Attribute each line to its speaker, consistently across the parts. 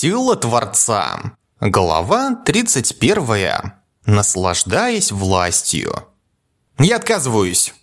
Speaker 1: Сила Творца. Глава 31. Наслаждаясь властью. Я отказываюсь.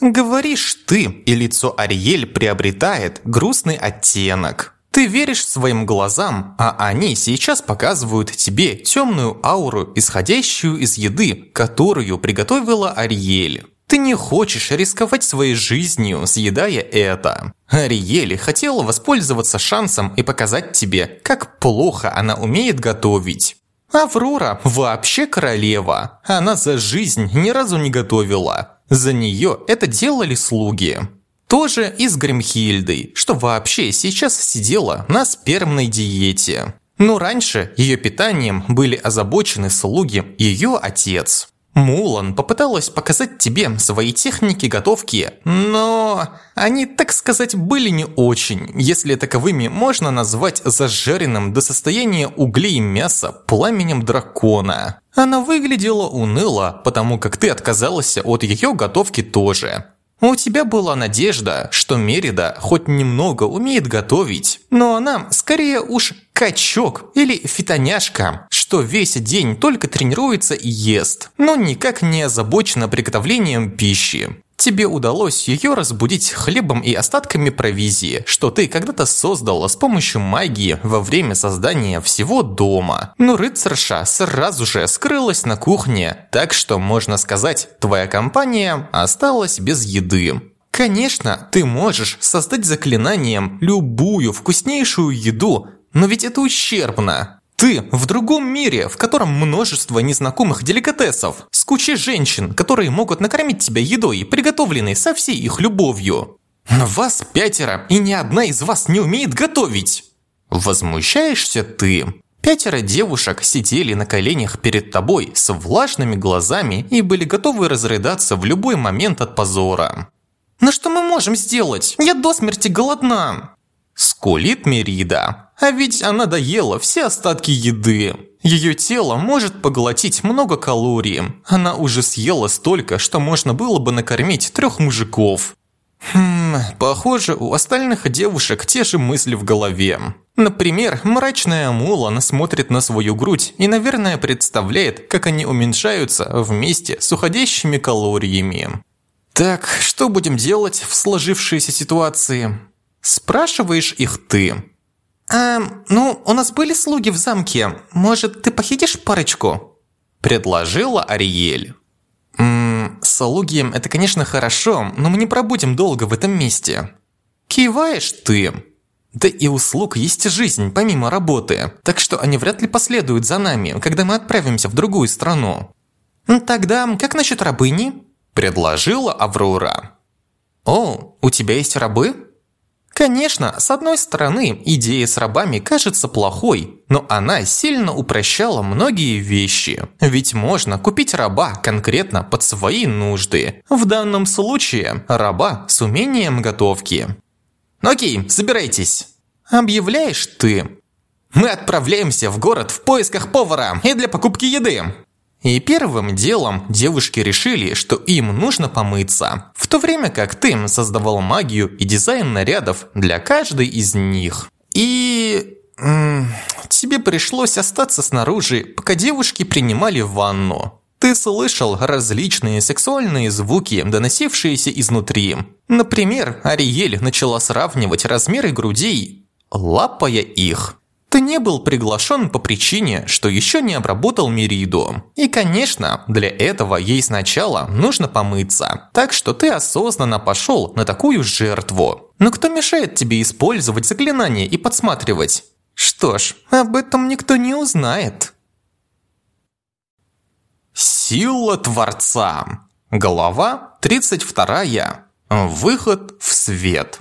Speaker 1: Говоришь ты, и лицо Ариэль приобретает грустный оттенок. Ты веришь своим глазам, а они сейчас показывают тебе темную ауру, исходящую из еды, которую приготовила Ариэль. Ты не хочешь рисковать своей жизнью, съедая это. Ариэль хотела воспользоваться шансом и показать тебе, как плохо она умеет готовить. Аврора вообще королева. Она за жизнь ни разу не готовила. За нее это делали слуги. Тоже и с Гримхильдой, что вообще сейчас сидела на спермной диете. Но раньше ее питанием были озабочены слуги ее отец. Мулан попыталась показать тебе свои техники готовки, но они, так сказать, были не очень, если таковыми можно назвать зажаренным до состояния углей и мяса пламенем дракона. Она выглядела уныло, потому как ты отказалась от ее готовки тоже. У тебя была надежда, что Мерида хоть немного умеет готовить, но она скорее уж качок или фитоняшка, что весь день только тренируется и ест, но никак не озабочена приготовлением пищи. Тебе удалось ее разбудить хлебом и остатками провизии, что ты когда-то создала с помощью магии во время создания всего дома. Но рыцарша сразу же скрылась на кухне, так что, можно сказать, твоя компания осталась без еды. Конечно, ты можешь создать заклинанием любую вкуснейшую еду, но ведь это ущербно. Ты в другом мире, в котором множество незнакомых деликатесов, с кучей женщин, которые могут накормить тебя едой, приготовленной со всей их любовью. Но вас пятеро, и ни одна из вас не умеет готовить. Возмущаешься ты. Пятеро девушек сидели на коленях перед тобой с влажными глазами и были готовы разрыдаться в любой момент от позора. «Но что мы можем сделать? Я до смерти голодна!» Скулит Мерида. А ведь она доела все остатки еды. Ее тело может поглотить много калорий. Она уже съела столько, что можно было бы накормить трех мужиков. Хм, похоже, у остальных девушек те же мысли в голове. Например, мрачная Мулан смотрит на свою грудь и, наверное, представляет, как они уменьшаются вместе с уходящими калориями. Так, что будем делать в сложившейся ситуации? Спрашиваешь их ты. «Эм, ну, у нас были слуги в замке. Может, ты похитишь парочку?» Предложила Ариэль. «Ммм, слуги – это, конечно, хорошо, но мы не пробудем долго в этом месте». «Киваешь ты?» Да и у слуг есть жизнь, помимо работы, так что они вряд ли последуют за нами, когда мы отправимся в другую страну. «Тогда как насчет рабыни?» – предложила Аврора. «О, у тебя есть рабы?» Конечно, с одной стороны, идея с рабами кажется плохой, но она сильно упрощала многие вещи. Ведь можно купить раба конкретно под свои нужды. В данном случае раба с умением готовки. Окей, собирайтесь. Объявляешь ты. Мы отправляемся в город в поисках повара и для покупки еды. И первым делом девушки решили, что им нужно помыться, в то время как ты создавал магию и дизайн нарядов для каждой из них. И... тебе пришлось остаться снаружи, пока девушки принимали ванну. Ты слышал различные сексуальные звуки, доносившиеся изнутри. Например, Ариэль начала сравнивать размеры грудей, лапая их. Ты не был приглашен по причине, что еще не обработал Мериду. И, конечно, для этого ей сначала нужно помыться. Так что ты осознанно пошел на такую жертву. Но кто мешает тебе использовать заклинание и подсматривать? Что ж, об этом никто не узнает. Сила Творца. Глава 32. Выход в свет.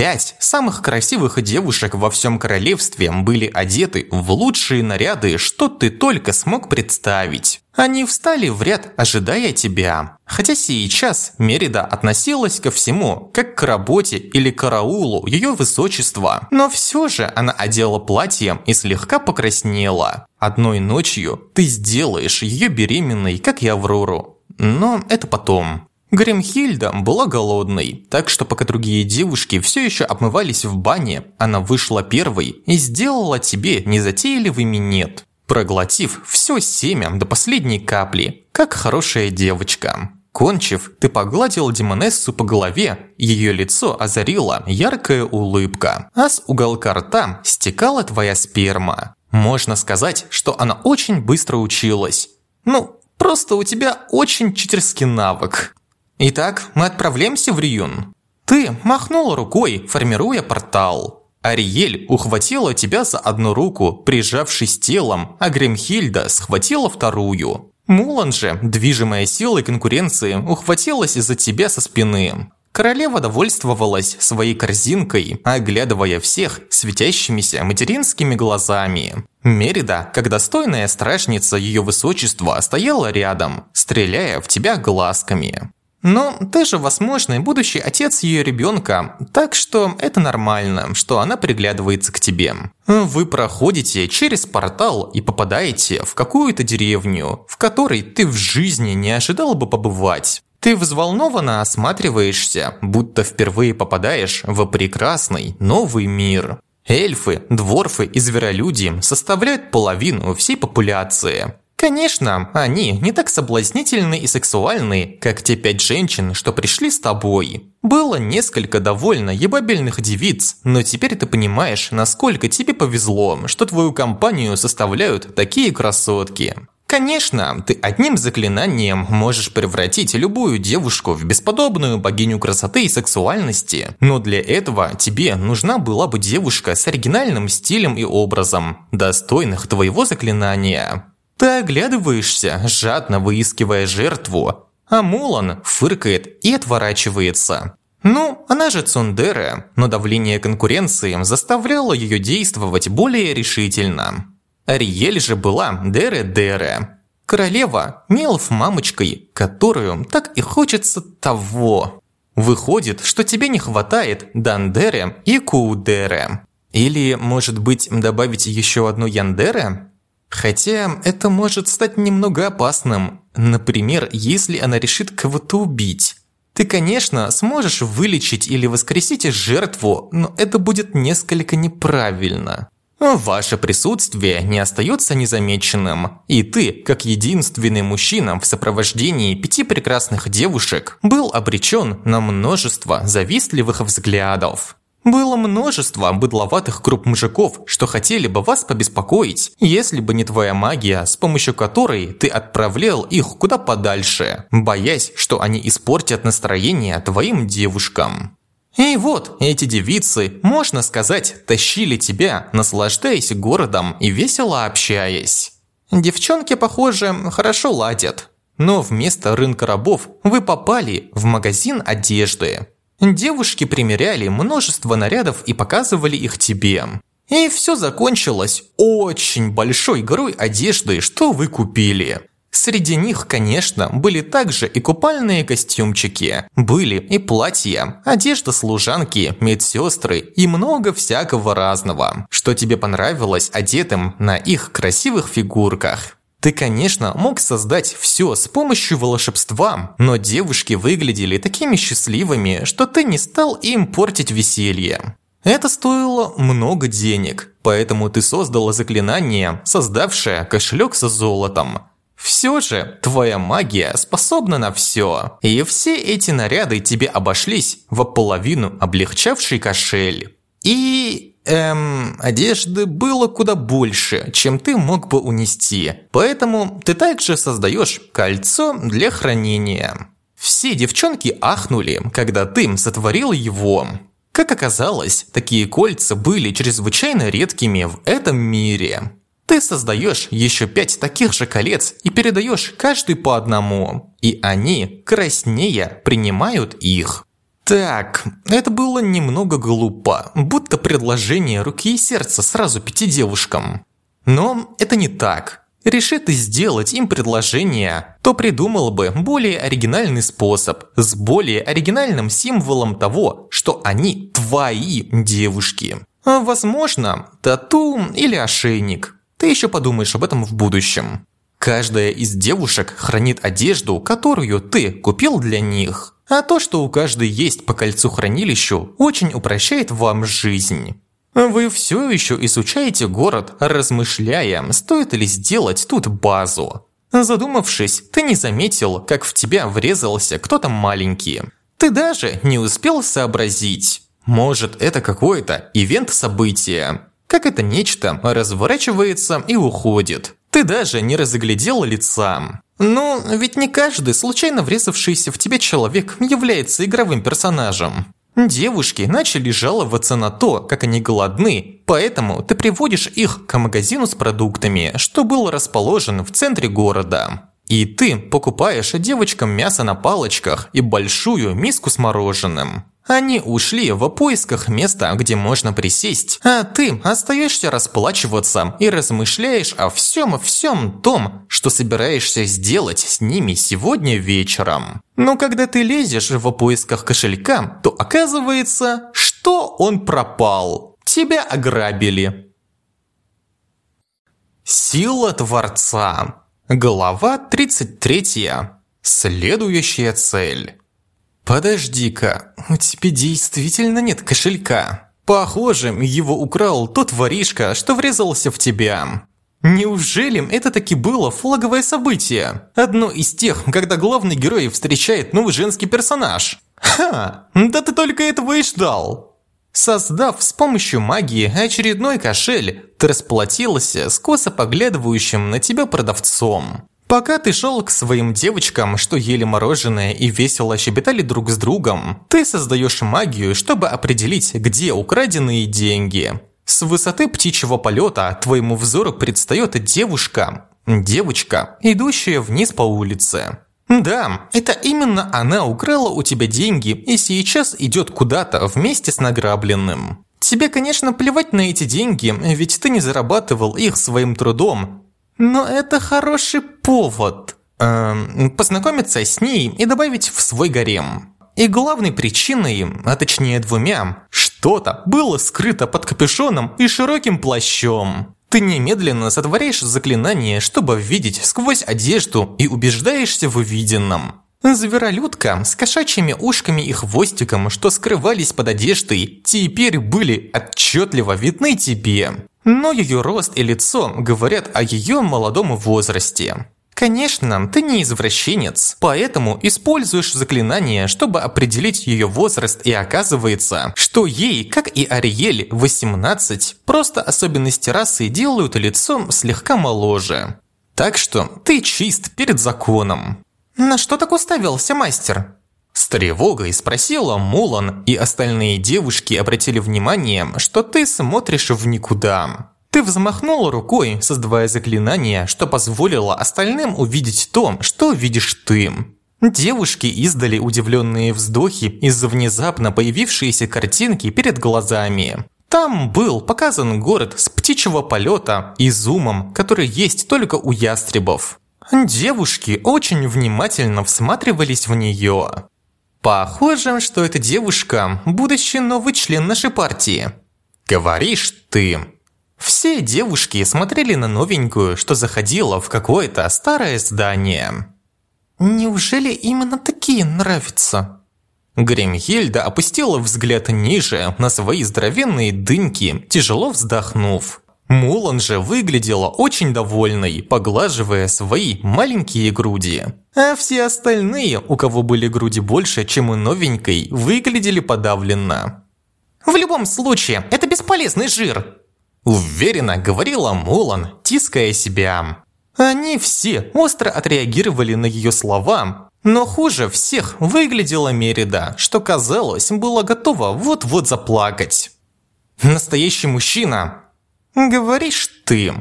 Speaker 1: Пять самых красивых девушек во всем королевстве были одеты в лучшие наряды, что ты только смог представить. Они встали в ряд, ожидая тебя. Хотя сейчас Мерида относилась ко всему, как к работе или караулу ее высочества. Но все же она одела платье и слегка покраснела. Одной ночью ты сделаешь ее беременной, как и Аврору. Но это потом. Гремхильда была голодной, так что пока другие девушки все еще обмывались в бане, она вышла первой и сделала тебе незатейливый минет, проглотив все семя до последней капли, как хорошая девочка. Кончив, ты погладил Демонессу по голове, ее лицо озарила яркая улыбка, а с уголка рта стекала твоя сперма. Можно сказать, что она очень быстро училась. Ну, просто у тебя очень читерский навык. Итак, мы отправляемся в Риюн. Ты махнула рукой, формируя портал. Ариель ухватила тебя за одну руку, прижавшись телом, а Гремхильда схватила вторую. Мулан же, движимая силой конкуренции, ухватилась за тебя со спины. Королева довольствовалась своей корзинкой, оглядывая всех светящимися материнскими глазами. Мерида, как достойная стражница ее высочества, стояла рядом, стреляя в тебя глазками. Но ты же возможный будущий отец ее ребенка, так что это нормально, что она приглядывается к тебе. Вы проходите через портал и попадаете в какую-то деревню, в которой ты в жизни не ожидал бы побывать. Ты взволнованно осматриваешься, будто впервые попадаешь в прекрасный новый мир. Эльфы, дворфы и зверолюди составляют половину всей популяции. Конечно, они не так соблазнительны и сексуальны, как те пять женщин, что пришли с тобой. Было несколько довольно ебабельных девиц, но теперь ты понимаешь, насколько тебе повезло, что твою компанию составляют такие красотки. Конечно, ты одним заклинанием можешь превратить любую девушку в бесподобную богиню красоты и сексуальности, но для этого тебе нужна была бы девушка с оригинальным стилем и образом, достойных твоего заклинания. Ты оглядываешься, жадно выискивая жертву, а Мулан фыркает и отворачивается. Ну, она же Цундера, но давление конкуренции заставляло ее действовать более решительно. Ариель же была Дере-Дере. Королева Мелф мамочкой, которую так и хочется того. Выходит, что тебе не хватает Дандере и Куудере. Или, может быть, добавить еще одну Яндере? Хотя это может стать немного опасным. Например, если она решит кого-то убить. Ты, конечно, сможешь вылечить или воскресить жертву, но это будет несколько неправильно. Ваше присутствие не остается незамеченным, и ты, как единственный мужчина в сопровождении пяти прекрасных девушек, был обречен на множество завистливых взглядов. Было множество быдловатых групп мужиков, что хотели бы вас побеспокоить, если бы не твоя магия, с помощью которой ты отправлял их куда подальше, боясь, что они испортят настроение твоим девушкам. И вот эти девицы, можно сказать, тащили тебя, наслаждаясь городом и весело общаясь. Девчонки, похоже, хорошо ладят. Но вместо рынка рабов вы попали в магазин одежды. Девушки примеряли множество нарядов и показывали их тебе. И все закончилось очень большой горой одежды, что вы купили. Среди них, конечно, были также и купальные костюмчики, были и платья, одежда служанки, медсестры и много всякого разного, что тебе понравилось одетым на их красивых фигурках. Ты, конечно, мог создать все с помощью волшебства, но девушки выглядели такими счастливыми, что ты не стал им портить веселье. Это стоило много денег, поэтому ты создала заклинание, создавшее кошелек со золотом. Все же, твоя магия способна на все, и все эти наряды тебе обошлись в половину облегчавший кошель. И Эм, одежды было куда больше, чем ты мог бы унести, поэтому ты также создаешь кольцо для хранения. Все девчонки ахнули, когда ты сотворил его. Как оказалось, такие кольца были чрезвычайно редкими в этом мире. Ты создаешь еще пять таких же колец и передаешь каждый по одному, и они краснее принимают их. Так, это было немного глупо, будто предложение руки и сердца сразу пяти девушкам. Но это не так. Реши ты сделать им предложение, то придумал бы более оригинальный способ, с более оригинальным символом того, что они твои девушки. Возможно, тату или ошейник. Ты еще подумаешь об этом в будущем. Каждая из девушек хранит одежду, которую ты купил для них. А то, что у каждой есть по кольцу хранилищу, очень упрощает вам жизнь. Вы все еще изучаете город, размышляя, стоит ли сделать тут базу. Задумавшись, ты не заметил, как в тебя врезался кто-то маленький. Ты даже не успел сообразить. Может, это какое-то ивент-событие. Как это нечто разворачивается и уходит. Ты даже не разглядел лица. Ну, ведь не каждый случайно врезавшийся в тебя человек является игровым персонажем. Девушки начали жаловаться на то, как они голодны, поэтому ты приводишь их к магазину с продуктами, что был расположен в центре города. И ты покупаешь девочкам мясо на палочках и большую миску с мороженым. Они ушли в поисках места, где можно присесть, а ты остаешься расплачиваться и размышляешь о всем-всем том, что собираешься сделать с ними сегодня вечером. Но когда ты лезешь в поисках кошелька, то оказывается, что он пропал. Тебя ограбили. Сила Творца. Глава 33. Следующая цель. «Подожди-ка, у тебя действительно нет кошелька. Похоже, его украл тот воришка, что врезался в тебя. Неужели это таки было флаговое событие? Одно из тех, когда главный герой встречает новый женский персонаж. Ха, да ты только этого и ждал!» Создав с помощью магии очередной кошель, ты расплатился с косо поглядывающим на тебя продавцом. Пока ты шел к своим девочкам, что ели мороженое и весело щебетали друг с другом, ты создаешь магию, чтобы определить, где украденные деньги. С высоты птичьего полета твоему взору предстает девушка, девочка, идущая вниз по улице. Да, это именно она украла у тебя деньги и сейчас идет куда-то вместе с награбленным. Тебе, конечно, плевать на эти деньги, ведь ты не зарабатывал их своим трудом, но это хороший повод эм, познакомиться с ней и добавить в свой гарем. И главной причиной, а точнее двумя, что-то было скрыто под капюшоном и широким плащом. Ты немедленно сотворяешь заклинание, чтобы видеть сквозь одежду и убеждаешься в увиденном. Зверолюдка с кошачьими ушками и хвостиком, что скрывались под одеждой, теперь были отчетливо видны тебе. Но ее рост и лицо говорят о ее молодом возрасте. Конечно, ты не извращенец, поэтому используешь заклинание, чтобы определить ее возраст, и оказывается, что ей, как и Ариэль, 18, просто особенности расы делают лицо слегка моложе. Так что ты чист перед законом. «На что так уставился, мастер?» С тревогой спросила Мулан, и остальные девушки обратили внимание, что ты смотришь в никуда. Ты взмахнула рукой, создавая заклинание, что позволило остальным увидеть то, что видишь ты. Девушки издали удивленные вздохи из-за внезапно появившейся картинки перед глазами. Там был показан город с птичьего полета и зумом, который есть только у ястребов. Девушки очень внимательно всматривались в нее. Похоже, что эта девушка – будущий новый член нашей партии. Говоришь ты. Все девушки смотрели на новенькую, что заходила в какое-то старое здание. Неужели именно такие нравятся? Гремхельда опустила взгляд ниже на свои здоровенные дыньки, тяжело вздохнув. Мулан же выглядела очень довольной, поглаживая свои маленькие груди. А все остальные, у кого были груди больше, чем у новенькой, выглядели подавленно. «В любом случае, это бесполезный жир!» Уверенно говорила Мулан, тиская себя. Они все остро отреагировали на ее слова, но хуже всех выглядела Мерида, что казалось, была готова вот-вот заплакать. Настоящий мужчина Говоришь ты.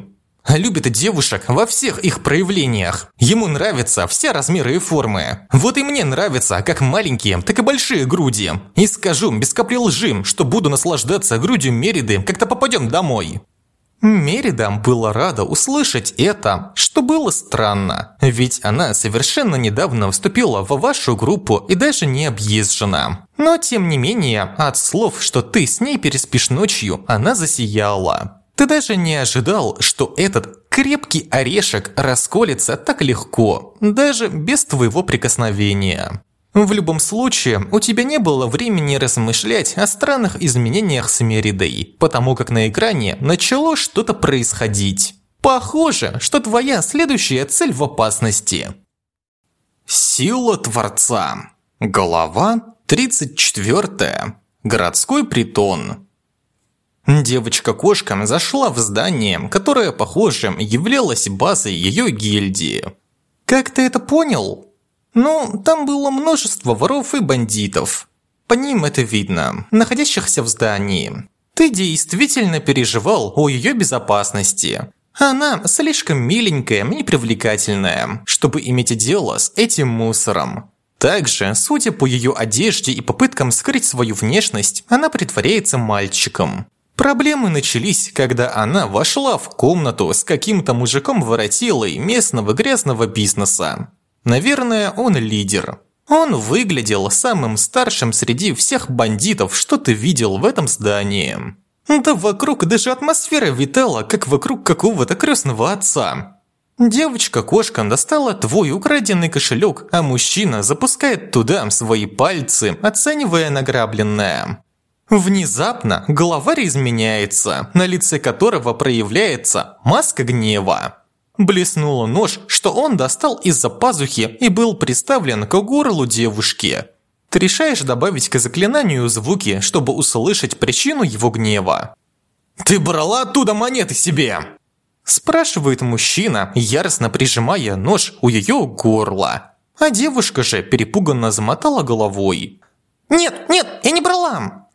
Speaker 1: Любит девушек во всех их проявлениях. Ему нравятся все размеры и формы. Вот и мне нравятся как маленькие, так и большие груди. И скажу без капли лжи, что буду наслаждаться грудью Мериды, когда попадем домой. Мерида была рада услышать это, что было странно, ведь она совершенно недавно вступила в вашу группу и даже не объезжена. Но тем не менее, от слов, что ты с ней переспишь ночью, она засияла. Ты даже не ожидал, что этот крепкий орешек расколется так легко, даже без твоего прикосновения. В любом случае, у тебя не было времени размышлять о странных изменениях с Меридой, потому как на экране начало что-то происходить. Похоже, что твоя следующая цель в опасности. Сила Творца. Глава 34. Городской притон. Девочка-кошка зашла в здание, которое, похоже, являлось базой ее гильдии. Как ты это понял? Ну, там было множество воров и бандитов. По ним это видно, находящихся в здании. Ты действительно переживал о ее безопасности. Она слишком миленькая и непривлекательная, чтобы иметь дело с этим мусором. Также, судя по ее одежде и попыткам скрыть свою внешность, она притворяется мальчиком. Проблемы начались, когда она вошла в комнату с каким-то мужиком-воротилой местного грязного бизнеса. Наверное, он лидер. Он выглядел самым старшим среди всех бандитов, что ты видел в этом здании. Да вокруг даже атмосфера витала, как вокруг какого-то крестного отца. Девочка-кошка достала твой украденный кошелек, а мужчина запускает туда свои пальцы, оценивая награбленное. Внезапно главарь изменяется, на лице которого проявляется маска гнева. Блеснула нож, что он достал из-за пазухи и был приставлен к горлу девушки. Ты решаешь добавить к заклинанию звуки, чтобы услышать причину его гнева. «Ты брала оттуда монеты себе!» Спрашивает мужчина, яростно прижимая нож у ее горла. А девушка же перепуганно замотала головой. «Нет, нет, я не брала!»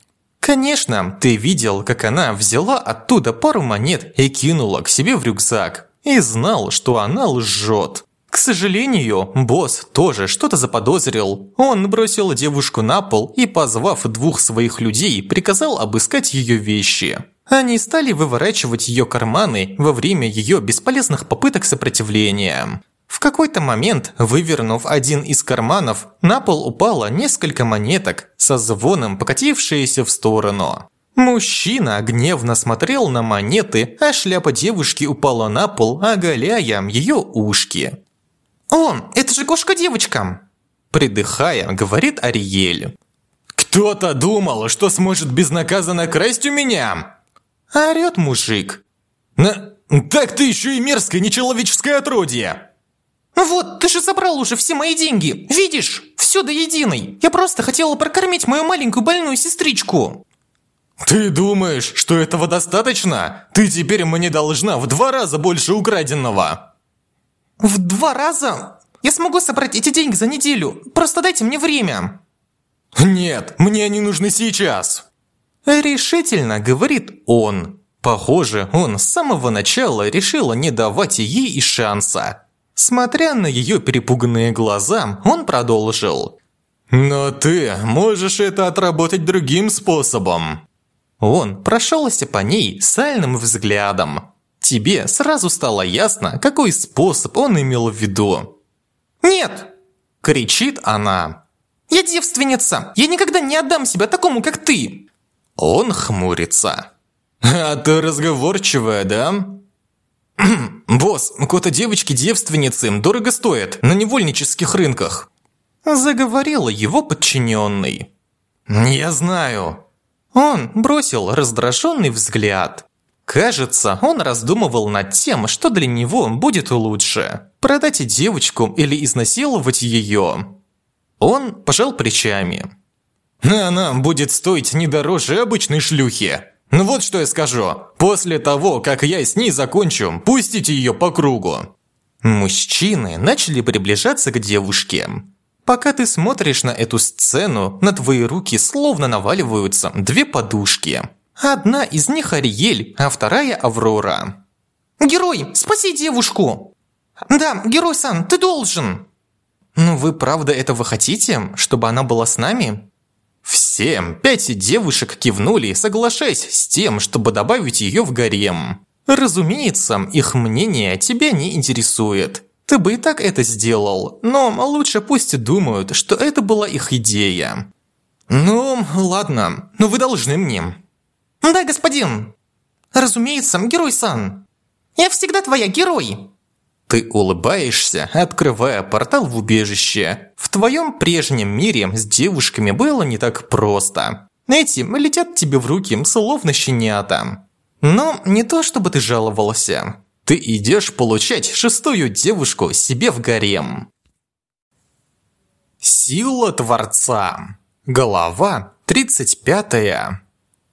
Speaker 1: Конечно, ты видел, как она взяла оттуда пару монет и кинула к себе в рюкзак. И знал, что она лжет. К сожалению, босс тоже что-то заподозрил. Он бросил девушку на пол и, позвав двух своих людей, приказал обыскать ее вещи. Они стали выворачивать ее карманы во время ее бесполезных попыток сопротивления. В какой-то момент, вывернув один из карманов, на пол упало несколько монеток, со звоном покатившиеся в сторону. Мужчина гневно смотрел на монеты, а шляпа девушки упала на пол, оголяя ее ушки. «Он, это же кошка-девочка!» Придыхая, говорит Ариэль. «Кто-то думал, что сможет безнаказанно красть у меня!» Орёт мужик. На... Так ты еще и мерзкое нечеловеческое отродье! Вот, ты же забрал уже все мои деньги. Видишь? Все до единой. Я просто хотела прокормить мою маленькую больную сестричку. Ты думаешь, что этого достаточно? Ты теперь мне должна в два раза больше украденного. В два раза? Я смогу собрать эти деньги за неделю. Просто дайте мне время. Нет, мне они нужны сейчас. Решительно говорит он. Похоже, он с самого начала решил не давать ей и шанса. Смотря на ее перепуганные глаза, он продолжил. «Но ты можешь это отработать другим способом». Он прошелся по ней сальным взглядом. Тебе сразу стало ясно, какой способ он имел в виду. «Нет!» – кричит она. «Я девственница! Я никогда не отдам себя такому, как ты!» Он хмурится. «А ты разговорчивая, да?» «Босс, кота девочки-девственницы дорого стоят на невольнических рынках», заговорила его подчиненный. «Я знаю». Он бросил раздраженный взгляд. Кажется, он раздумывал над тем, что для него будет лучше – продать девочку или изнасиловать ее. Он пожал плечами. Она будет стоить не дороже обычной шлюхи. Ну вот что я скажу. После того, как я с ней закончу, пустите ее по кругу. Мужчины начали приближаться к девушке. Пока ты смотришь на эту сцену, на твои руки словно наваливаются две подушки. Одна из них Ариэль, а вторая Аврора. «Герой, спаси девушку!» «Да, герой-сан, ты должен!» «Ну вы правда этого хотите, чтобы она была с нами?» Все пять девушек кивнули, соглашаясь с тем, чтобы добавить ее в гарем. Разумеется, их мнение тебя не интересует. Ты бы и так это сделал, но лучше пусть думают, что это была их идея. Ну, ладно, но вы должны мне. Да, господин. Разумеется, герой-сан.
Speaker 2: Я всегда твоя герой!»
Speaker 1: Ты улыбаешься, открывая портал в убежище. В твоем прежнем мире с девушками было не так просто. Эти летят тебе в руки, словно щенята. Но не то, чтобы ты жаловался. Ты идешь получать шестую девушку себе в гарем. Сила Творца. Голова 35.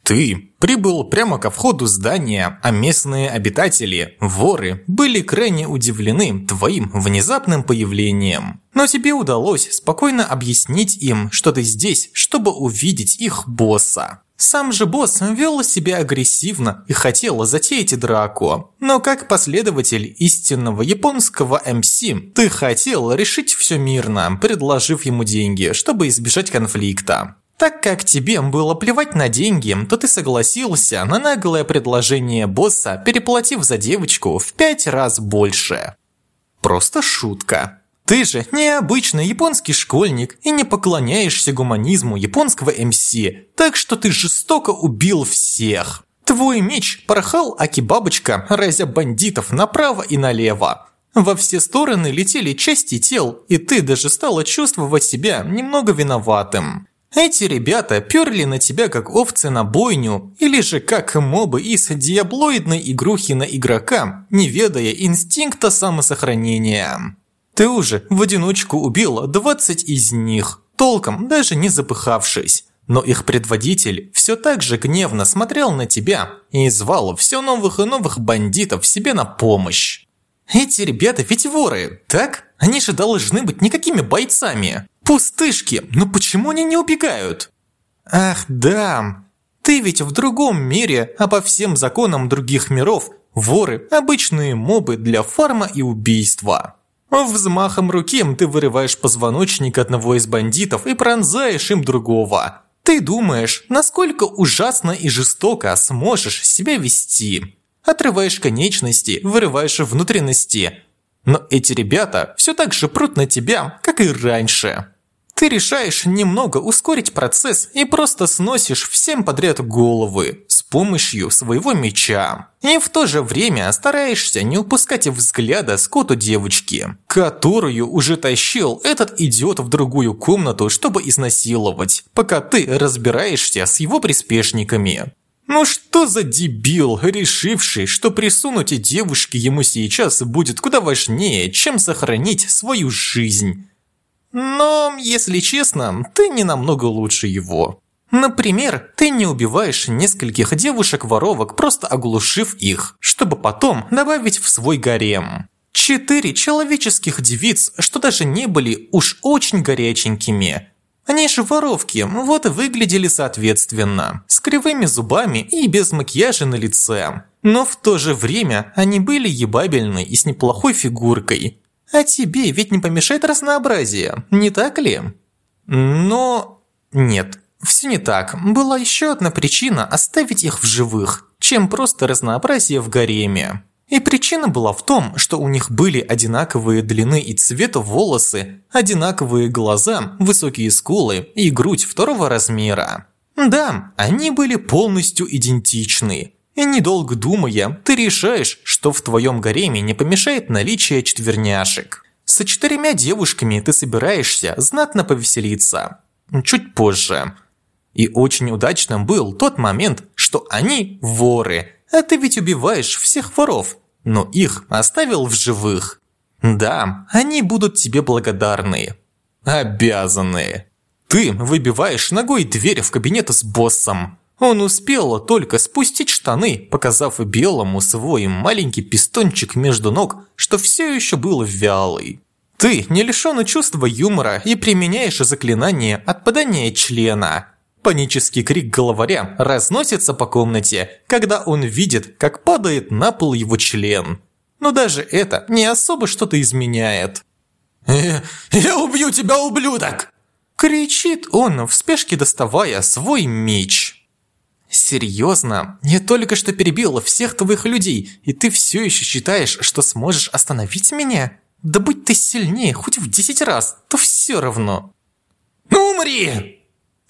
Speaker 1: Ты прибыл прямо ко входу здания, а местные обитатели, воры, были крайне удивлены твоим внезапным появлением. Но тебе удалось спокойно объяснить им, что ты здесь, чтобы увидеть их босса. Сам же босс вел себя агрессивно и хотел затеять драку. Но как последователь истинного японского МС, ты хотел решить все мирно, предложив ему деньги, чтобы избежать конфликта. Так как тебе было плевать на деньги, то ты согласился на наглое предложение босса, переплатив за девочку в пять раз больше. Просто шутка. Ты же необычный японский школьник и не поклоняешься гуманизму японского МС, так что ты жестоко убил всех. Твой меч порхал аки-бабочка, разя бандитов направо и налево. Во все стороны летели части тел, и ты даже стала чувствовать себя немного виноватым. Эти ребята перли на тебя как овцы на бойню, или же как мобы из диаблоидной игрухи на игрока, не ведая инстинкта самосохранения. Ты уже в одиночку убил 20 из них, толком даже не запыхавшись. Но их предводитель все так же гневно смотрел на тебя и звал все новых и новых бандитов себе на помощь. Эти ребята ведь воры, так? Они же должны быть никакими бойцами. Пустышки, но почему они не убегают? Ах, да. Ты ведь в другом мире, а по всем законам других миров воры – обычные мобы для фарма и убийства. Взмахом руки ты вырываешь позвоночник одного из бандитов и пронзаешь им другого. Ты думаешь, насколько ужасно и жестоко сможешь себя вести. Отрываешь конечности, вырываешь внутренности. Но эти ребята все так же прут на тебя, как и раньше. Ты решаешь немного ускорить процесс и просто сносишь всем подряд головы с помощью своего меча. И в то же время стараешься не упускать взгляда скоту девочки, которую уже тащил этот идиот в другую комнату, чтобы изнасиловать, пока ты разбираешься с его приспешниками. Ну что за дебил, решивший, что присунуть девушке ему сейчас будет куда важнее, чем сохранить свою жизнь? Но, если честно, ты не намного лучше его. Например, ты не убиваешь нескольких девушек-воровок, просто оглушив их, чтобы потом добавить в свой гарем. Четыре человеческих девиц, что даже не были уж очень горяченькими. Они же воровки, вот и выглядели соответственно, с кривыми зубами и без макияжа на лице. Но в то же время они были ебабельны и с неплохой фигуркой. А тебе ведь не помешает разнообразие, не так ли? Но... нет, все не так. Была еще одна причина оставить их в живых, чем просто разнообразие в гареме. И причина была в том, что у них были одинаковые длины и цвета волосы, одинаковые глаза, высокие скулы и грудь второго размера. Да, они были полностью идентичны, и недолго думая, ты решаешь, что в твоем гареме не помешает наличие четверняшек. Со четырьмя девушками ты собираешься знатно повеселиться. Чуть позже. И очень удачным был тот момент, что они воры, а ты ведь убиваешь всех воров, но их оставил в живых. Да, они будут тебе благодарны. Обязаны. Ты выбиваешь ногой дверь в кабинет с боссом, он успел только спустить штаны, показав белому свой маленький пистончик между ног, что все еще был вялый. Ты не лишен чувства юмора и применяешь заклинание отпадания члена. Панический крик головаря разносится по комнате, когда он видит, как падает на пол его член. Но даже это не особо что-то изменяет.
Speaker 2: «Э, «Я убью тебя, ублюдок!»
Speaker 1: Кричит он, в спешке доставая свой меч. Серьезно? Я только что перебила всех твоих людей, и ты все еще считаешь, что сможешь остановить меня? Да будь ты сильнее хоть в десять раз, то все равно.
Speaker 2: Ну умри!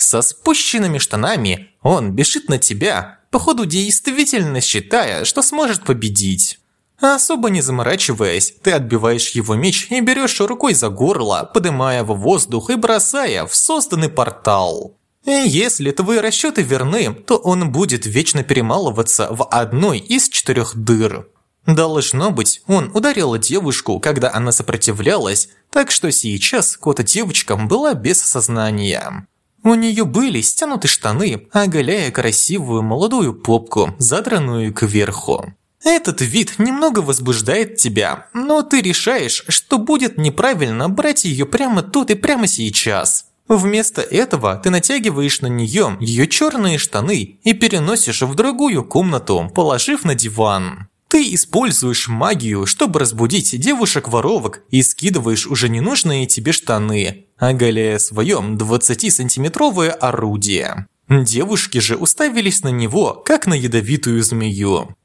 Speaker 1: Со спущенными штанами он бежит на тебя, походу действительно считая, что сможет победить. Особо не заморачиваясь, ты отбиваешь его меч и берешь рукой за горло, поднимая в воздух и бросая в созданный портал. И если твои расчеты верны, то он будет вечно перемалываться в одной из четырех дыр. Должно быть, он ударил девушку, когда она сопротивлялась, так что сейчас кота-девочка была без сознания. У нее были стянуты штаны, оголяя красивую молодую попку, задранную кверху. Этот вид немного возбуждает тебя, но ты решаешь, что будет неправильно брать ее прямо тут и прямо сейчас. Вместо этого ты натягиваешь на нее ее черные штаны и переносишь в другую комнату, положив на диван. Ты используешь магию, чтобы разбудить девушек-воровок и скидываешь уже ненужные тебе штаны, оголяя свое 20-сантиметровое орудие. Девушки же уставились на него, как на ядовитую змею.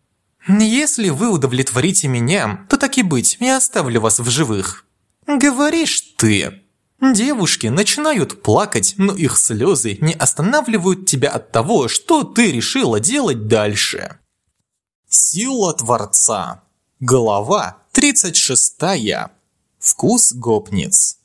Speaker 1: «Если вы удовлетворите меня, то так и быть, я оставлю вас в живых». «Говоришь ты». Девушки начинают плакать, но их слезы не останавливают тебя от того, что ты решила делать дальше. Сила Творца. Глава 36. Вкус гопниц.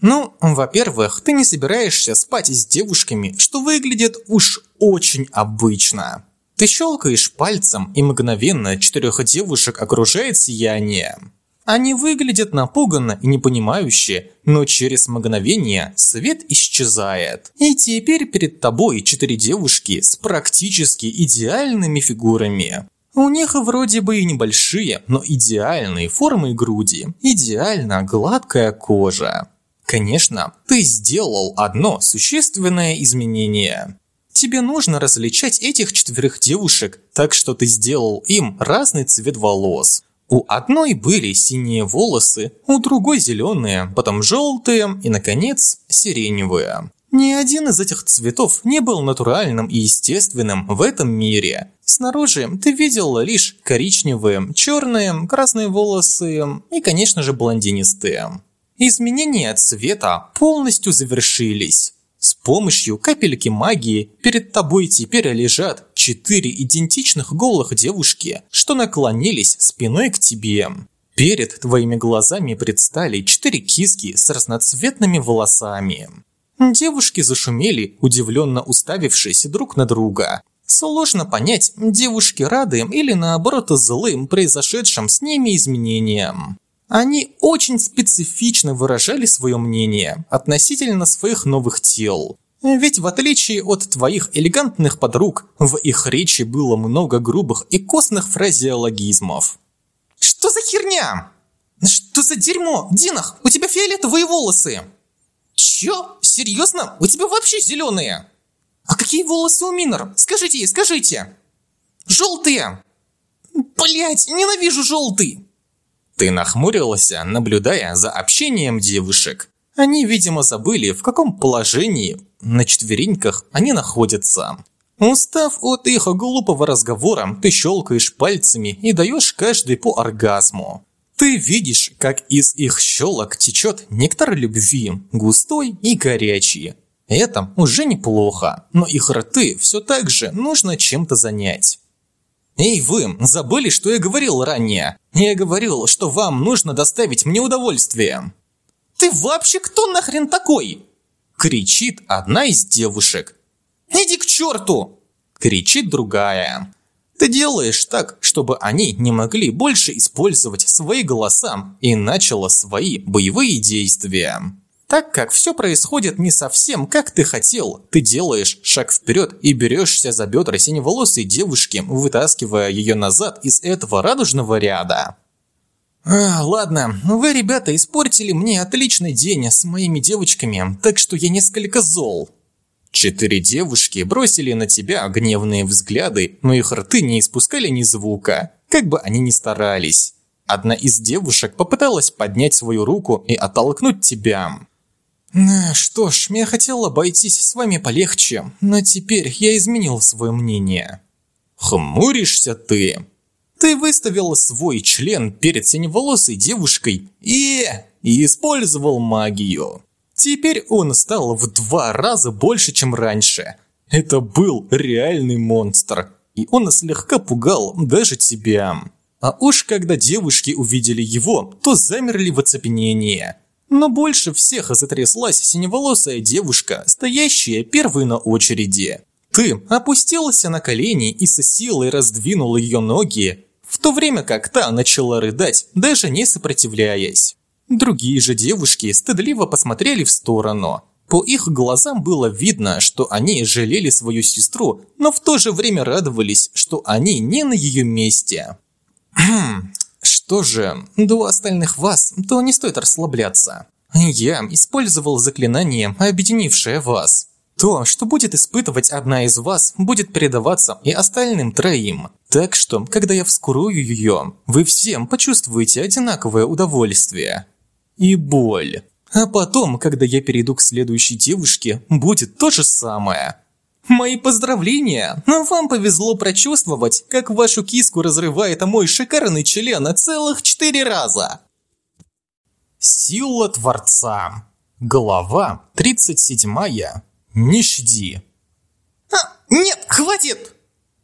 Speaker 1: Ну, во-первых, ты не собираешься спать с девушками, что выглядит уж очень обычно. Ты щелкаешь пальцем, и мгновенно четырех девушек окружает сияние. Они выглядят напуганно и непонимающе, но через мгновение свет исчезает. И теперь перед тобой четыре девушки с практически идеальными фигурами. У них вроде бы и небольшие, но идеальные формы груди, идеально гладкая кожа. Конечно, ты сделал одно существенное изменение. Тебе нужно различать этих четверых девушек, так что ты сделал им разный цвет волос. У одной были синие волосы, у другой зеленые, потом желтые и, наконец, сиреневые. Ни один из этих цветов не был натуральным и естественным в этом мире. Снаружи ты видел лишь коричневые, черные, красные волосы и, конечно же, блондинистые. Изменения цвета полностью завершились. С помощью капельки магии перед тобой теперь лежат четыре идентичных голых девушки, что наклонились спиной к тебе. Перед твоими глазами предстали четыре киски с разноцветными волосами. Девушки зашумели, удивленно уставившись друг на друга. Сложно понять, девушки рады или наоборот злым произошедшим с ними изменениям. Они очень специфично выражали свое мнение относительно своих новых тел. Ведь в отличие от твоих элегантных подруг, в их речи было много грубых и костных фразеологизмов.
Speaker 2: Что за херня? Что за дерьмо? Динах, у тебя фиолетовые волосы. Чё? Серьезно? У тебя вообще зеленые? А какие волосы у Минор? Скажите ей, скажите. Желтые. Блять, ненавижу желтый.
Speaker 1: Ты нахмурился, наблюдая за общением девушек. Они, видимо, забыли, в каком положении на четвереньках они находятся. Устав от их глупого разговора, ты щелкаешь пальцами и даешь каждый по оргазму. Ты видишь, как из их щелок течет нектар любви, густой и горячий. Это уже неплохо, но их рты все так же нужно чем-то занять. Эй вы, забыли, что я говорил ранее? Я говорил, что вам нужно доставить мне удовольствие.
Speaker 2: Ты вообще кто нахрен такой?
Speaker 1: Кричит одна из девушек.
Speaker 2: Иди к черту!
Speaker 1: Кричит другая. Ты делаешь так, чтобы они не могли больше использовать свои голоса и начала свои боевые действия. Так как все происходит не совсем как ты хотел, ты делаешь шаг вперед и берешься за бедра синеволосой девушки, вытаскивая ее назад из этого радужного ряда. А, ладно, вы, ребята, испортили мне отличный день с моими девочками, так что я несколько зол. Четыре девушки бросили на тебя гневные взгляды, но их рты не испускали ни звука, как бы они ни старались. Одна из девушек попыталась поднять свою руку и оттолкнуть тебя. «Что ж, я хотел обойтись с вами полегче, но теперь я изменил свое мнение». «Хмуришься ты?» Ты выставил свой член перед синеволосой девушкой и... и использовал магию. Теперь он стал в два раза больше, чем раньше. Это был реальный монстр, и он слегка пугал даже тебя.
Speaker 2: А уж когда девушки увидели его, то замерли в оцепенении. Но больше всех затряслась синеволосая девушка, стоящая первой на очереди. Ты опустился на колени и со силой раздвинул ее ноги, в то время как та начала рыдать, даже не сопротивляясь. Другие же девушки стыдливо посмотрели в сторону. По их глазам было видно, что они жалели свою сестру, но в то же время радовались, что они не на ее месте. Что же, до остальных вас, то не стоит расслабляться. Я использовал заклинание, объединившее вас. То, что будет испытывать одна из вас, будет передаваться и остальным троим. Так что, когда я вскрою ее, вы всем почувствуете одинаковое удовольствие. И боль. А потом, когда я перейду к следующей девушке, будет то же самое. Мои поздравления! Но вам повезло прочувствовать, как вашу киску разрывает мой шикарный член целых четыре раза.
Speaker 1: Сила Творца. Глава 37. Не жди.
Speaker 2: А, нет, хватит!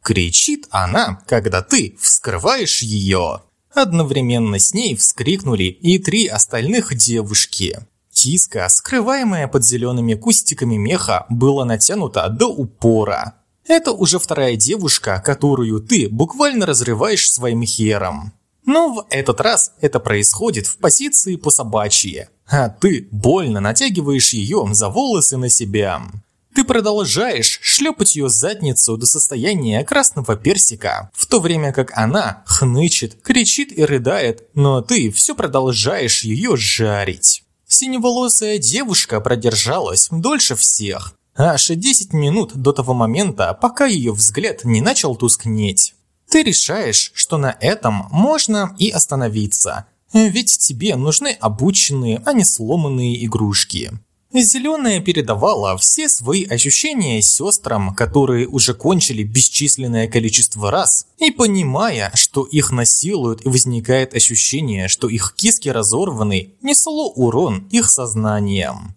Speaker 1: Кричит она, когда ты вскрываешь ее. Одновременно с ней вскрикнули и три остальных девушки. Киска, скрываемая под зелеными кустиками меха, была натянута до упора. Это уже вторая девушка, которую ты буквально разрываешь своим хером. Но в этот раз это происходит в позиции по собачьи а ты больно натягиваешь ее за волосы на себя. Ты продолжаешь шлепать ее задницу до состояния красного персика, в то время как она хнычет, кричит и рыдает, но ты все продолжаешь ее жарить. Синеволосая девушка продержалась дольше всех, аж 10 минут до того момента, пока ее взгляд не начал тускнеть. Ты решаешь, что на этом можно и остановиться – ведь тебе нужны обученные, а не сломанные игрушки. Зеленая передавала все свои ощущения сестрам, которые уже кончили бесчисленное количество раз, и понимая, что их насилуют и возникает ощущение, что их киски разорваны, несло урон их сознанием.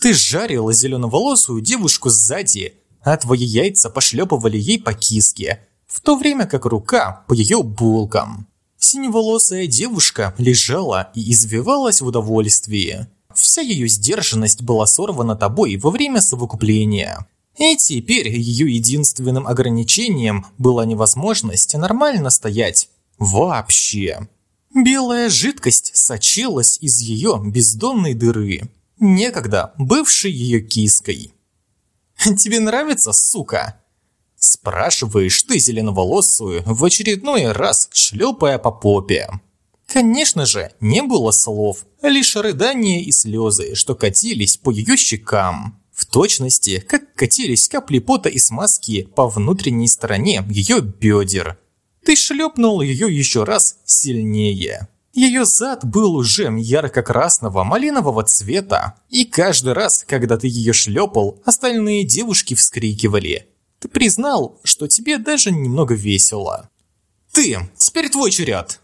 Speaker 1: Ты жарила зеленоволосую девушку сзади, а твои яйца пошлепывали ей по киске, в то время как рука по ее булкам. Синеволосая девушка лежала и извивалась в удовольствии. Вся ее сдержанность была сорвана тобой во время совокупления. И теперь ее единственным ограничением была невозможность нормально стоять. Вообще. Белая жидкость сочилась из ее бездонной дыры, некогда бывшей ее киской. «Тебе нравится, сука?» Спрашиваешь ты зеленоволосую, в очередной раз шлепая по попе. Конечно же, не было слов, лишь рыдания и слезы, что катились по ее щекам. В точности, как катились капли пота и смазки по внутренней стороне ее бедер. Ты шлепнул ее еще раз сильнее. Ее зад был уже ярко-красного малинового цвета, и каждый раз, когда ты ее шлепал, остальные девушки вскрикивали – ты признал, что тебе даже немного весело. Ты, теперь твой черед.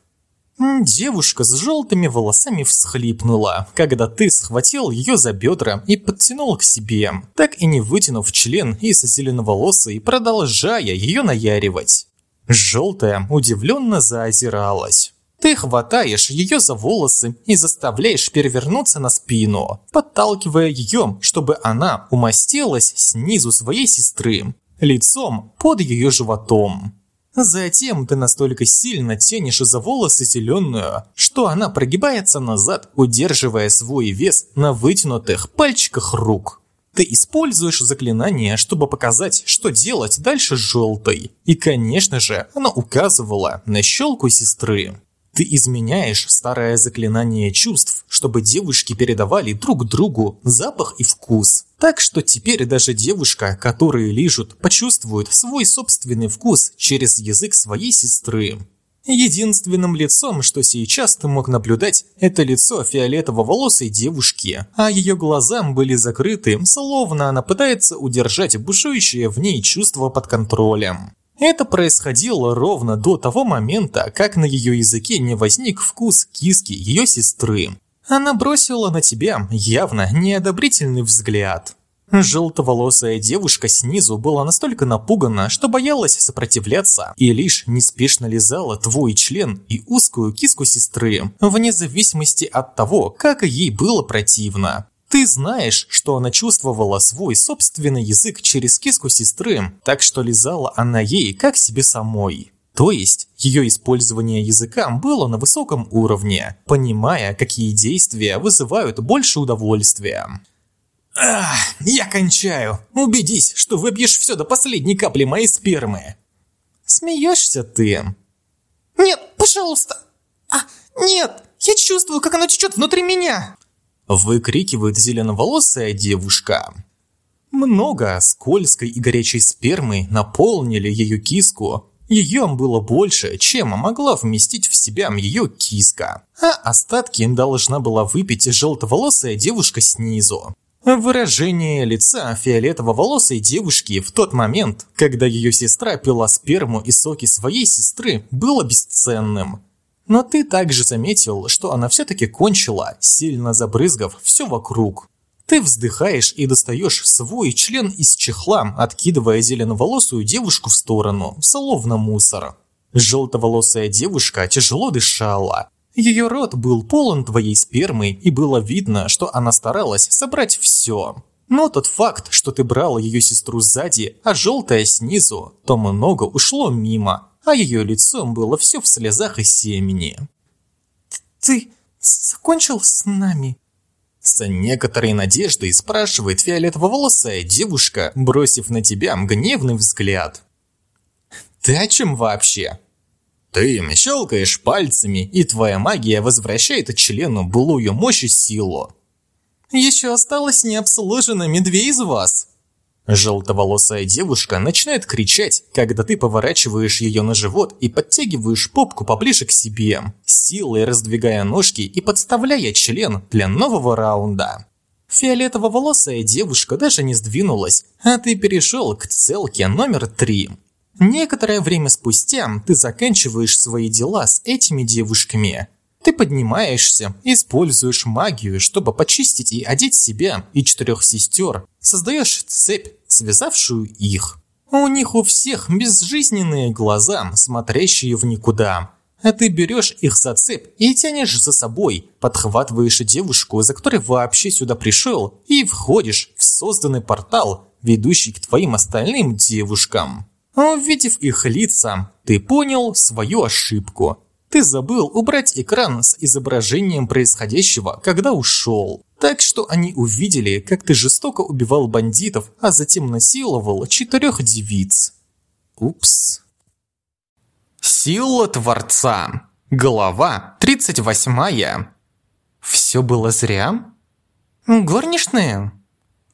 Speaker 1: Девушка с желтыми волосами всхлипнула, когда ты схватил ее за бедра и подтянул к себе, так и не вытянув член из зеленоволосой, продолжая ее наяривать. Желтая удивленно заозиралась. Ты хватаешь ее за волосы и заставляешь перевернуться на спину, подталкивая ее, чтобы она умостилась снизу своей сестры лицом под ее животом. Затем ты настолько сильно тянешь за волосы зеленую, что она прогибается назад, удерживая свой вес на вытянутых пальчиках рук. Ты используешь заклинание, чтобы показать, что делать дальше желтой. И, конечно же, она указывала на щелку сестры. Ты изменяешь старое заклинание чувств, чтобы девушки передавали друг другу запах и вкус. Так что теперь даже девушка, которые лижут, почувствует свой собственный вкус через язык своей сестры. Единственным лицом, что сейчас ты мог наблюдать, это лицо фиолетово-волосой девушки, а ее глаза были закрыты, словно она пытается удержать бушующее в ней чувство под контролем. Это происходило ровно до того момента, как на ее языке не возник вкус киски ее сестры. Она бросила на тебя явно неодобрительный взгляд.
Speaker 3: Желтоволосая девушка снизу была настолько напугана, что боялась сопротивляться и лишь неспешно лизала твой член и узкую киску сестры, вне зависимости от того, как ей было противно. Ты знаешь, что она чувствовала свой собственный язык через киску сестры, так что лизала она ей как себе самой. То есть, ее использование языка было на высоком уровне, понимая, какие действия вызывают больше удовольствия.
Speaker 2: Ах, я кончаю. Убедись, что выпьешь все до последней капли моей спермы.
Speaker 3: Смеешься ты?
Speaker 2: Нет, пожалуйста. А, нет, я чувствую, как оно течет внутри меня.
Speaker 3: Выкрикивает зеленоволосая девушка. Много скользкой и горячей спермы наполнили ее киску. Ее было больше, чем могла вместить в себя ее киска. А остатки должна была выпить желтоволосая девушка снизу. Выражение лица фиолетово-волосой девушки в тот момент, когда ее сестра пила сперму и соки своей сестры, было бесценным. Но ты также заметил, что она все-таки кончила, сильно забрызгав все вокруг. Ты вздыхаешь и достаешь свой член из чехла, откидывая зеленоволосую девушку в сторону, словно мусор. Желтоволосая девушка тяжело дышала, ее рот был полон твоей спермы, и было видно, что она старалась собрать все. Но тот факт, что ты брал ее сестру сзади, а желтая снизу, то много ушло мимо, а ее лицом было все в слезах и семени.
Speaker 2: «Ты закончил с нами?»
Speaker 3: С некоторой надеждой спрашивает фиолетово-волосая девушка, бросив на тебя гневный взгляд. «Ты о чем вообще?» Ты щелкаешь пальцами, и твоя магия возвращает члену былую мощь и силу.
Speaker 2: Еще осталось необслуженными две из вас.
Speaker 3: Желтоволосая девушка начинает кричать, когда ты поворачиваешь ее на живот и подтягиваешь попку поближе к себе, силой раздвигая ножки и подставляя член для нового раунда. Фиолетово-волосая девушка даже не сдвинулась, а ты перешел к целке номер три. Некоторое время спустя ты заканчиваешь свои дела с этими девушками. Ты поднимаешься, используешь магию, чтобы почистить и одеть себя и четырех сестер. Создаешь цепь, связавшую их. У них у всех безжизненные глаза, смотрящие в никуда. А ты берешь их за цепь и тянешь за собой, подхватываешь девушку, за которой вообще сюда пришел, и входишь в созданный портал, ведущий к твоим остальным девушкам. Увидев их лица, ты понял свою ошибку. Ты забыл убрать экран с изображением происходящего, когда ушел. Так что они увидели, как ты жестоко убивал бандитов, а затем насиловал четырех девиц. Упс.
Speaker 1: Сила Творца. Глава 38. Все было зря?
Speaker 2: Горничные?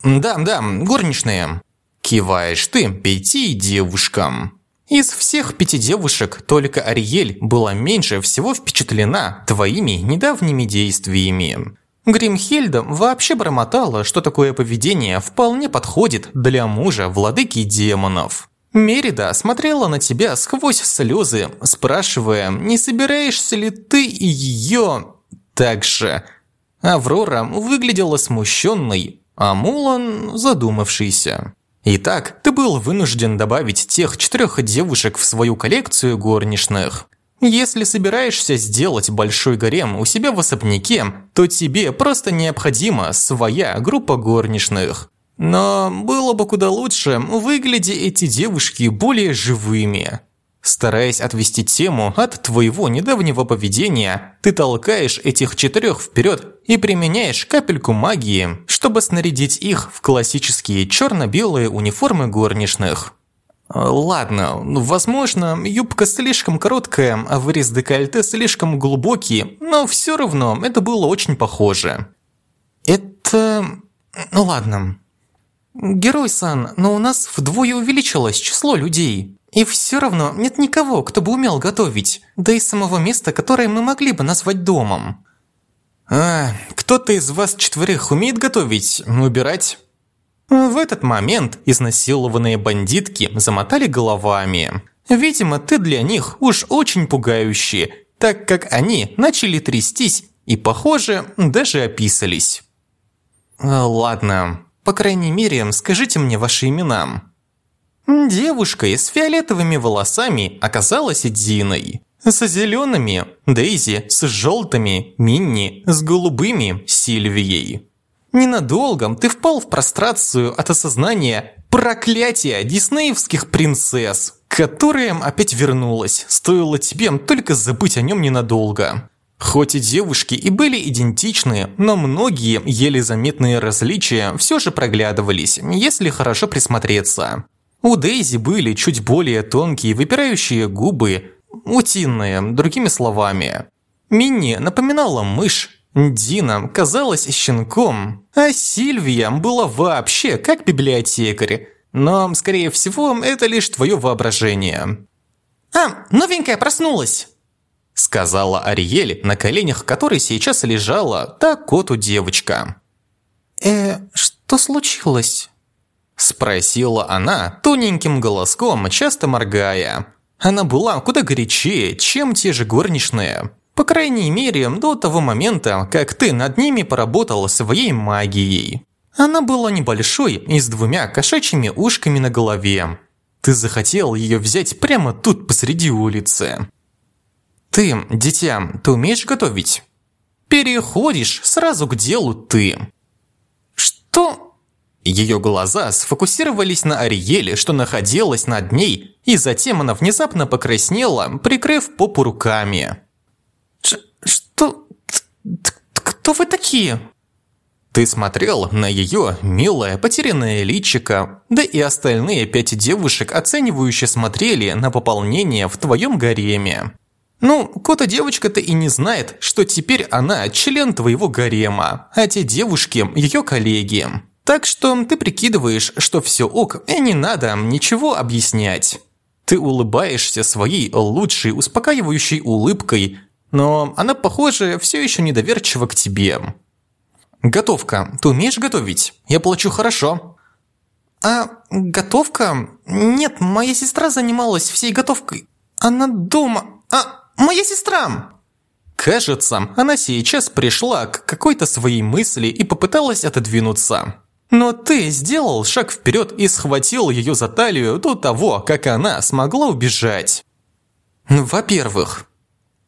Speaker 1: Да, да, горничные. Киваешь ты пяти девушкам. Из всех пяти девушек только Ариэль была меньше всего впечатлена твоими недавними действиями. Гримхельда вообще бормотала, что такое поведение вполне подходит для мужа владыки демонов. Мерида смотрела на тебя сквозь слезы, спрашивая, не собираешься ли ты ее так же. Аврора выглядела смущенной, а Мулан задумавшийся. Итак, ты был вынужден добавить тех четырех девушек в свою коллекцию горничных. Если собираешься сделать большой гарем у себя в особняке, то тебе просто необходима своя группа горничных. Но было бы куда лучше, выгляди эти девушки более живыми. Стараясь отвести тему от твоего недавнего поведения, ты толкаешь этих четырех вперед и применяешь капельку магии, чтобы снарядить их в классические черно-белые униформы горничных. Ладно, возможно, юбка слишком короткая, а вырез декольте слишком глубокий, но все равно это было очень похоже.
Speaker 2: Это... ну ладно. Герой-сан, но у нас вдвое увеличилось число людей. И все равно нет никого, кто бы умел готовить, да и самого места, которое мы могли бы назвать домом.
Speaker 1: А, кто-то из вас четверых умеет готовить, убирать? В этот момент изнасилованные бандитки замотали головами. Видимо, ты для них уж очень пугающий, так как они начали трястись и, похоже, даже описались. Ладно, По крайней мере, скажите мне ваши имена». Девушка с фиолетовыми волосами оказалась Диной. С зелеными – Дейзи, с желтыми – Минни, с голубыми – Сильвией. Ненадолго ты впал в прострацию от осознания проклятия диснеевских принцесс, которая опять вернулась, стоило тебе только забыть о нем ненадолго. Хоть и девушки и были идентичны, но многие еле заметные различия все же проглядывались, если хорошо присмотреться. У Дейзи были чуть более тонкие выпирающие губы, утиные, другими словами. Минни напоминала мышь, Дина казалась щенком, а Сильвия была вообще как библиотекарь. Но, скорее всего, это лишь твое воображение.
Speaker 2: «А, новенькая проснулась!»
Speaker 1: Сказала Ариэль, на коленях которой сейчас лежала та коту девочка.
Speaker 2: «Э, что случилось?»
Speaker 1: Спросила она тоненьким голоском, часто моргая. Она была куда горячее, чем те же горничные. По крайней мере, до того момента, как ты над ними поработал своей магией. Она была небольшой и с двумя кошачьими ушками на голове. Ты захотел ее взять прямо тут посреди улицы. Ты, дитя, ты умеешь готовить? Переходишь сразу к делу ты.
Speaker 2: Что?
Speaker 1: Ее глаза сфокусировались на Ариеле, что находилась над ней, и затем она внезапно покраснела, прикрыв попу руками.
Speaker 2: «Что? Кто вы такие?»
Speaker 1: Ты смотрел на ее милое потерянное личико, да и остальные пять девушек оценивающе смотрели на пополнение в твоем гареме. Ну, кота-девочка-то и не знает, что теперь она член твоего гарема, а те девушки – ее коллеги. Так что ты прикидываешь, что все ок, и не надо ничего объяснять. Ты улыбаешься своей лучшей успокаивающей улыбкой, но она, похоже, все еще недоверчива к тебе. Готовка. Ты умеешь готовить? Я плачу хорошо.
Speaker 2: А готовка? Нет, моя сестра занималась всей готовкой. Она дома. А, моя сестра!
Speaker 1: Кажется, она сейчас пришла к какой-то своей мысли и попыталась отодвинуться. Но ты сделал шаг вперед и схватил ее за талию до того, как она смогла убежать. Во-первых,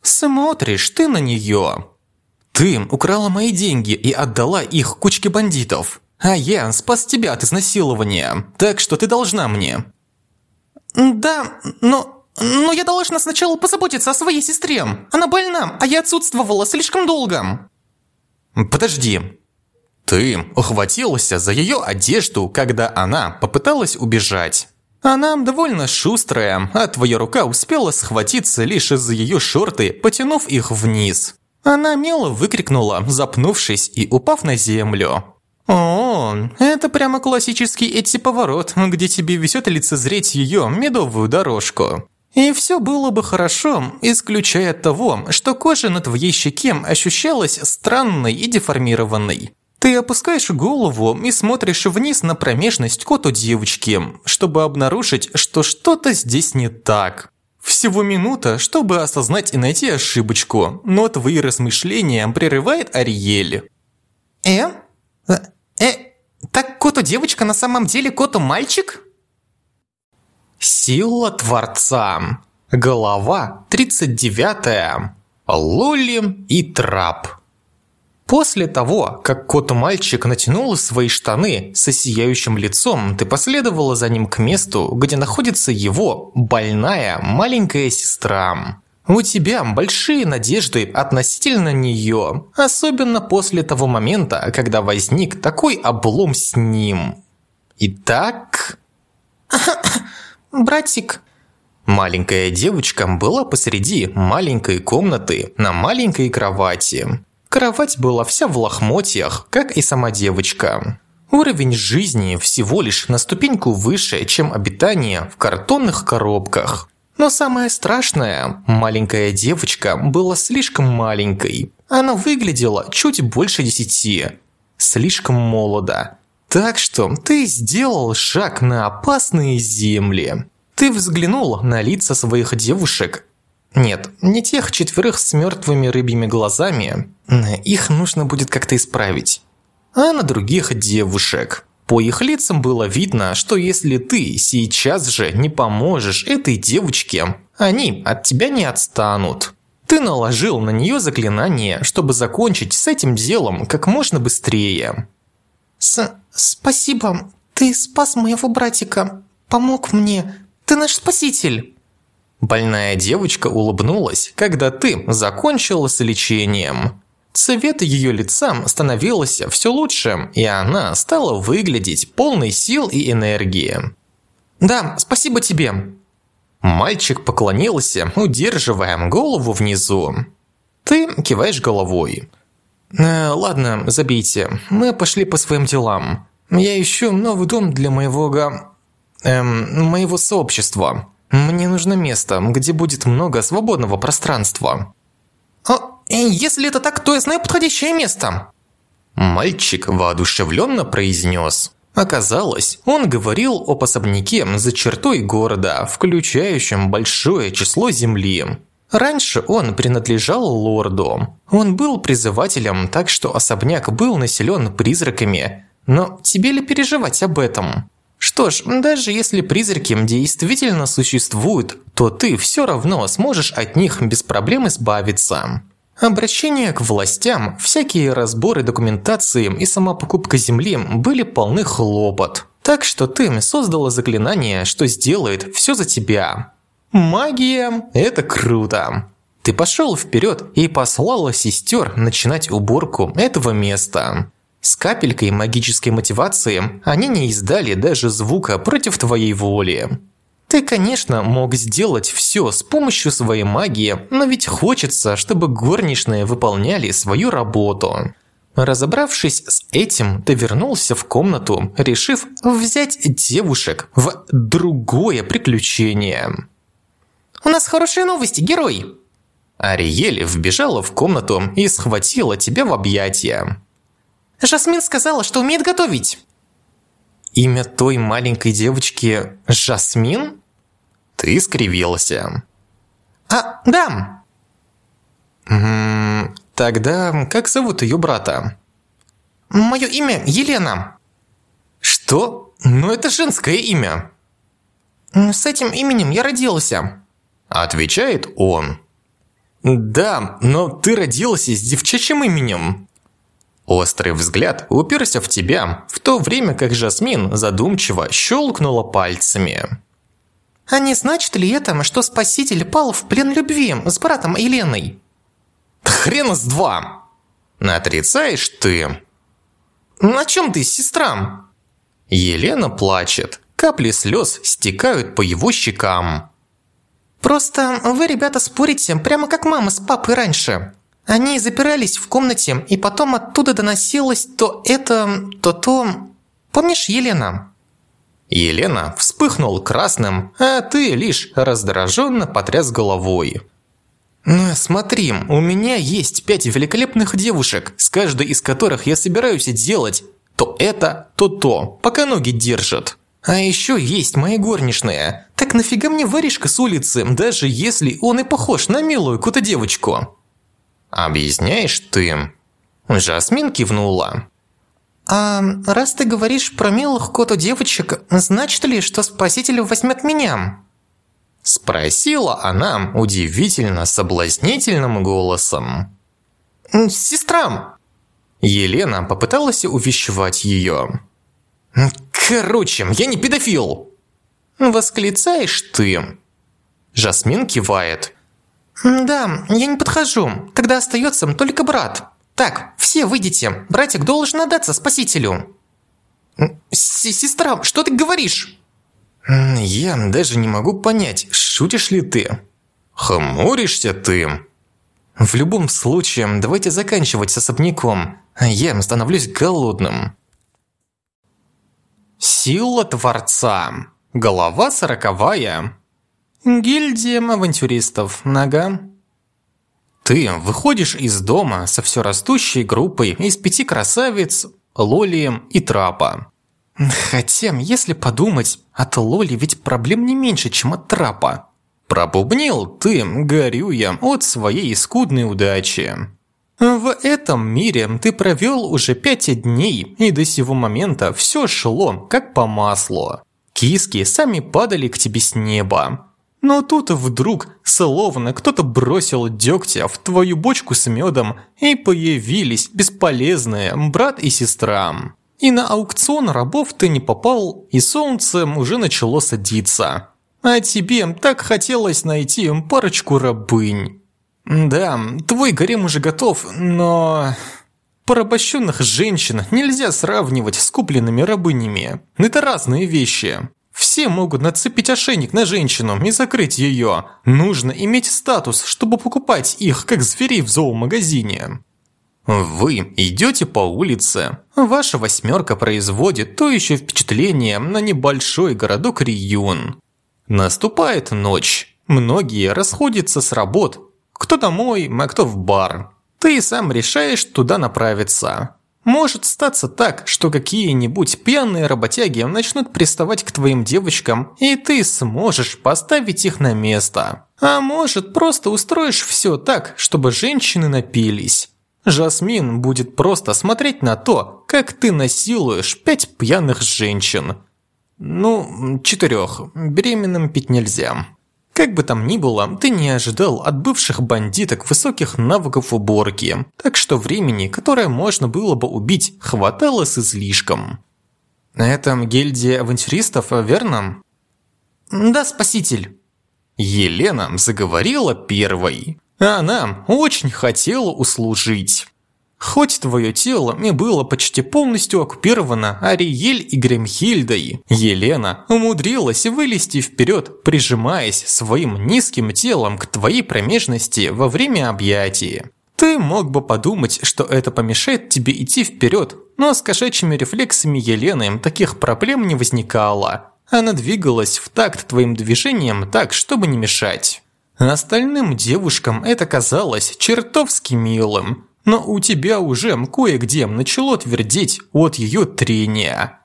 Speaker 1: смотришь ты на нее. Ты украла мои деньги и отдала их кучке бандитов. А я спас тебя от изнасилования, так что ты должна мне.
Speaker 2: Да, но... Но я должна сначала позаботиться о своей сестре. Она больна, а я отсутствовала слишком долго.
Speaker 1: Подожди, ты ухватился за ее одежду, когда она попыталась убежать. Она довольно шустрая, а твоя рука успела схватиться лишь из-за ее шорты, потянув их вниз. Она мело выкрикнула, запнувшись и упав на землю. «О, это прямо классический эти-поворот, где тебе везет лицезреть ее медовую дорожку». И все было бы хорошо, исключая того, что кожа на твоей щеке ощущалась странной и деформированной. Ты опускаешь голову и смотришь вниз на промежность коту девочки, чтобы обнаружить, что что-то здесь не так. Всего минута, чтобы осознать и найти ошибочку, но твои размышления прерывает Ариэль.
Speaker 2: Э? Э? э так коту девочка на самом деле коту мальчик?
Speaker 1: Сила Творца. Глава 39. Лоли и Трап. После того, как кот-мальчик натянул свои штаны со сияющим лицом, ты последовала за ним к месту, где находится его больная маленькая сестра. У тебя большие надежды относительно нее, особенно после того момента, когда возник такой облом с ним. Итак...
Speaker 2: Братик...
Speaker 1: Маленькая девочка была посреди маленькой комнаты на маленькой кровати. Кровать была вся в лохмотьях, как и сама девочка. Уровень жизни всего лишь на ступеньку выше, чем обитание в картонных коробках. Но самое страшное, маленькая девочка была слишком маленькой. Она выглядела чуть больше десяти. Слишком молодо. Так что ты сделал шаг на опасные земли. Ты взглянул на лица своих девушек нет, не тех четверых с мертвыми рыбьими глазами. Их нужно будет как-то исправить. А на других девушек.
Speaker 3: По их лицам было видно, что если ты сейчас же не поможешь этой девочке, они от тебя не отстанут. Ты наложил на нее заклинание, чтобы закончить с этим делом как можно быстрее.
Speaker 2: С спасибо, ты спас моего братика, помог мне, ты наш спаситель.
Speaker 3: Больная девочка улыбнулась, когда ты закончил с лечением. Цвет ее лица становился все лучше, и она стала выглядеть полной сил и энергии.
Speaker 2: «Да, спасибо тебе!»
Speaker 3: Мальчик поклонился, удерживая голову внизу. Ты киваешь головой.
Speaker 2: Э, «Ладно, забейте. Мы пошли по своим делам. Я ищу новый дом для моего. Эм, моего сообщества. Мне нужно место, где будет много свободного пространства». «О, если это так, то я знаю подходящее место!»
Speaker 3: Мальчик воодушевленно произнес. Оказалось, он говорил об особняке за чертой города, включающем большое число земли. Раньше он принадлежал лорду. Он был призывателем, так что особняк был населен призраками. Но тебе ли переживать об этом? Что ж, даже если призраки действительно существуют, то ты все равно сможешь от них без проблем избавиться. Обращения к властям, всякие разборы документации и сама покупка земли были полны хлопот. Так что ты создала заклинание, что сделает все за тебя. Магия – это круто. Ты пошел вперед и послала сестер начинать уборку этого места. С капелькой магической мотивации они не издали даже звука против твоей воли. Ты, конечно, мог сделать все с помощью своей магии, но ведь хочется, чтобы горничные выполняли свою работу. Разобравшись с этим, ты вернулся в комнату, решив взять девушек в другое приключение.
Speaker 2: «У нас хорошие новости, герой!»
Speaker 3: Ариэль вбежала в комнату и схватила тебя в объятия.
Speaker 2: «Жасмин сказала, что умеет готовить!»
Speaker 3: Имя той маленькой девочки Жасмин? Ты скривился.
Speaker 2: А, да.
Speaker 3: М -м, тогда как зовут ее брата?
Speaker 2: Мое имя Елена.
Speaker 3: Что? Ну это женское имя.
Speaker 2: С этим именем я родился.
Speaker 3: Отвечает он. Да, но ты родился с девчачьим именем. Острый взгляд уперся в тебя, в то время как Жасмин задумчиво щелкнула пальцами.
Speaker 2: «А не значит ли это, что Спаситель пал в плен любви с братом Еленой?»
Speaker 3: «Хрен с два!» «Отрицаешь ты?»
Speaker 2: «На чем ты, сестра?»
Speaker 3: Елена плачет. Капли слез стекают по его щекам.
Speaker 2: «Просто вы, ребята, спорите, прямо как мама с папой раньше. Они запирались в комнате, и потом оттуда доносилось то это, то то... Помнишь Елена?»
Speaker 3: Елена вспыхнул красным, а ты лишь раздраженно потряс головой. «Ну, смотри, у меня есть пять великолепных девушек, с каждой из которых я собираюсь делать то это, то то, пока ноги держат. А еще есть мои горничные. Так нафига мне воришка с улицы, даже если он и похож на милую какую-то девочку?» «Объясняешь ты?» Жасмин кивнула.
Speaker 2: «А раз ты говоришь про милых коту девочек, значит ли, что Спаситель возьмет меня?»
Speaker 3: Спросила она удивительно соблазнительным голосом.
Speaker 2: «Сестра!»
Speaker 3: Елена попыталась увещевать ее. «Короче, я не педофил!» Восклицаешь ты. Жасмин кивает.
Speaker 2: «Да, я не подхожу. Тогда остается только брат. Так, все выйдите. Братик должен отдаться спасителю». «Сестра, что ты говоришь?»
Speaker 3: «Я даже не могу понять, шутишь ли ты?» «Хмуришься ты?» «В любом случае, давайте заканчивать с особняком. Я становлюсь голодным». Сила Творца. Голова сороковая. Гильдия авантюристов. Нога. Ты выходишь из дома со все растущей группой из пяти красавиц, Лоли и Трапа. Хотя, если подумать, от Лоли ведь проблем не меньше, чем от Трапа. Пробубнил ты, горюя от своей скудной удачи. В этом мире ты провел уже пять дней, и до сего момента все шло как по маслу. Киски сами падали к тебе с неба. Но тут вдруг, словно кто-то бросил дегтя в твою бочку с медом, и появились бесполезные брат и сестра. И на аукцион рабов ты не попал, и солнце уже начало садиться. А тебе так хотелось найти парочку рабынь. Да, твой гарем уже готов, но... Порабощенных женщин нельзя сравнивать с купленными рабынями. Это разные вещи. Все могут нацепить ошейник на женщину и закрыть ее. Нужно иметь статус, чтобы покупать их, как зверей в зоомагазине. Вы идете по улице. Ваша восьмерка производит то еще впечатление на небольшой городок Риюн. Наступает ночь. Многие расходятся с работ, кто домой, а кто в бар. Ты сам решаешь туда направиться. Может статься так, что какие-нибудь пьяные работяги начнут приставать к твоим девочкам, и ты сможешь поставить их на место. А может, просто устроишь все так, чтобы женщины напились. Жасмин будет просто смотреть на то, как ты насилуешь пять пьяных женщин. Ну, четырех. Беременным пить нельзя. Как бы там ни было, ты не ожидал от бывших бандиток высоких навыков уборки, так что времени, которое можно было бы убить, хватало с излишком. Это гильдия авантюристов, верно? Да, спаситель. Елена заговорила первой. Она очень хотела услужить. Хоть твое тело и было почти полностью оккупировано Ариель и Гремхильдой, Елена умудрилась вылезти вперед, прижимаясь своим низким телом к твоей промежности во время объятия. Ты мог бы подумать, что это помешает тебе идти вперед, но с кошачьими рефлексами Елены таких проблем не возникало. Она двигалась в такт твоим движениям так, чтобы не мешать. Остальным девушкам это казалось чертовски милым, но у тебя уже кое-где начало твердеть от ее трения.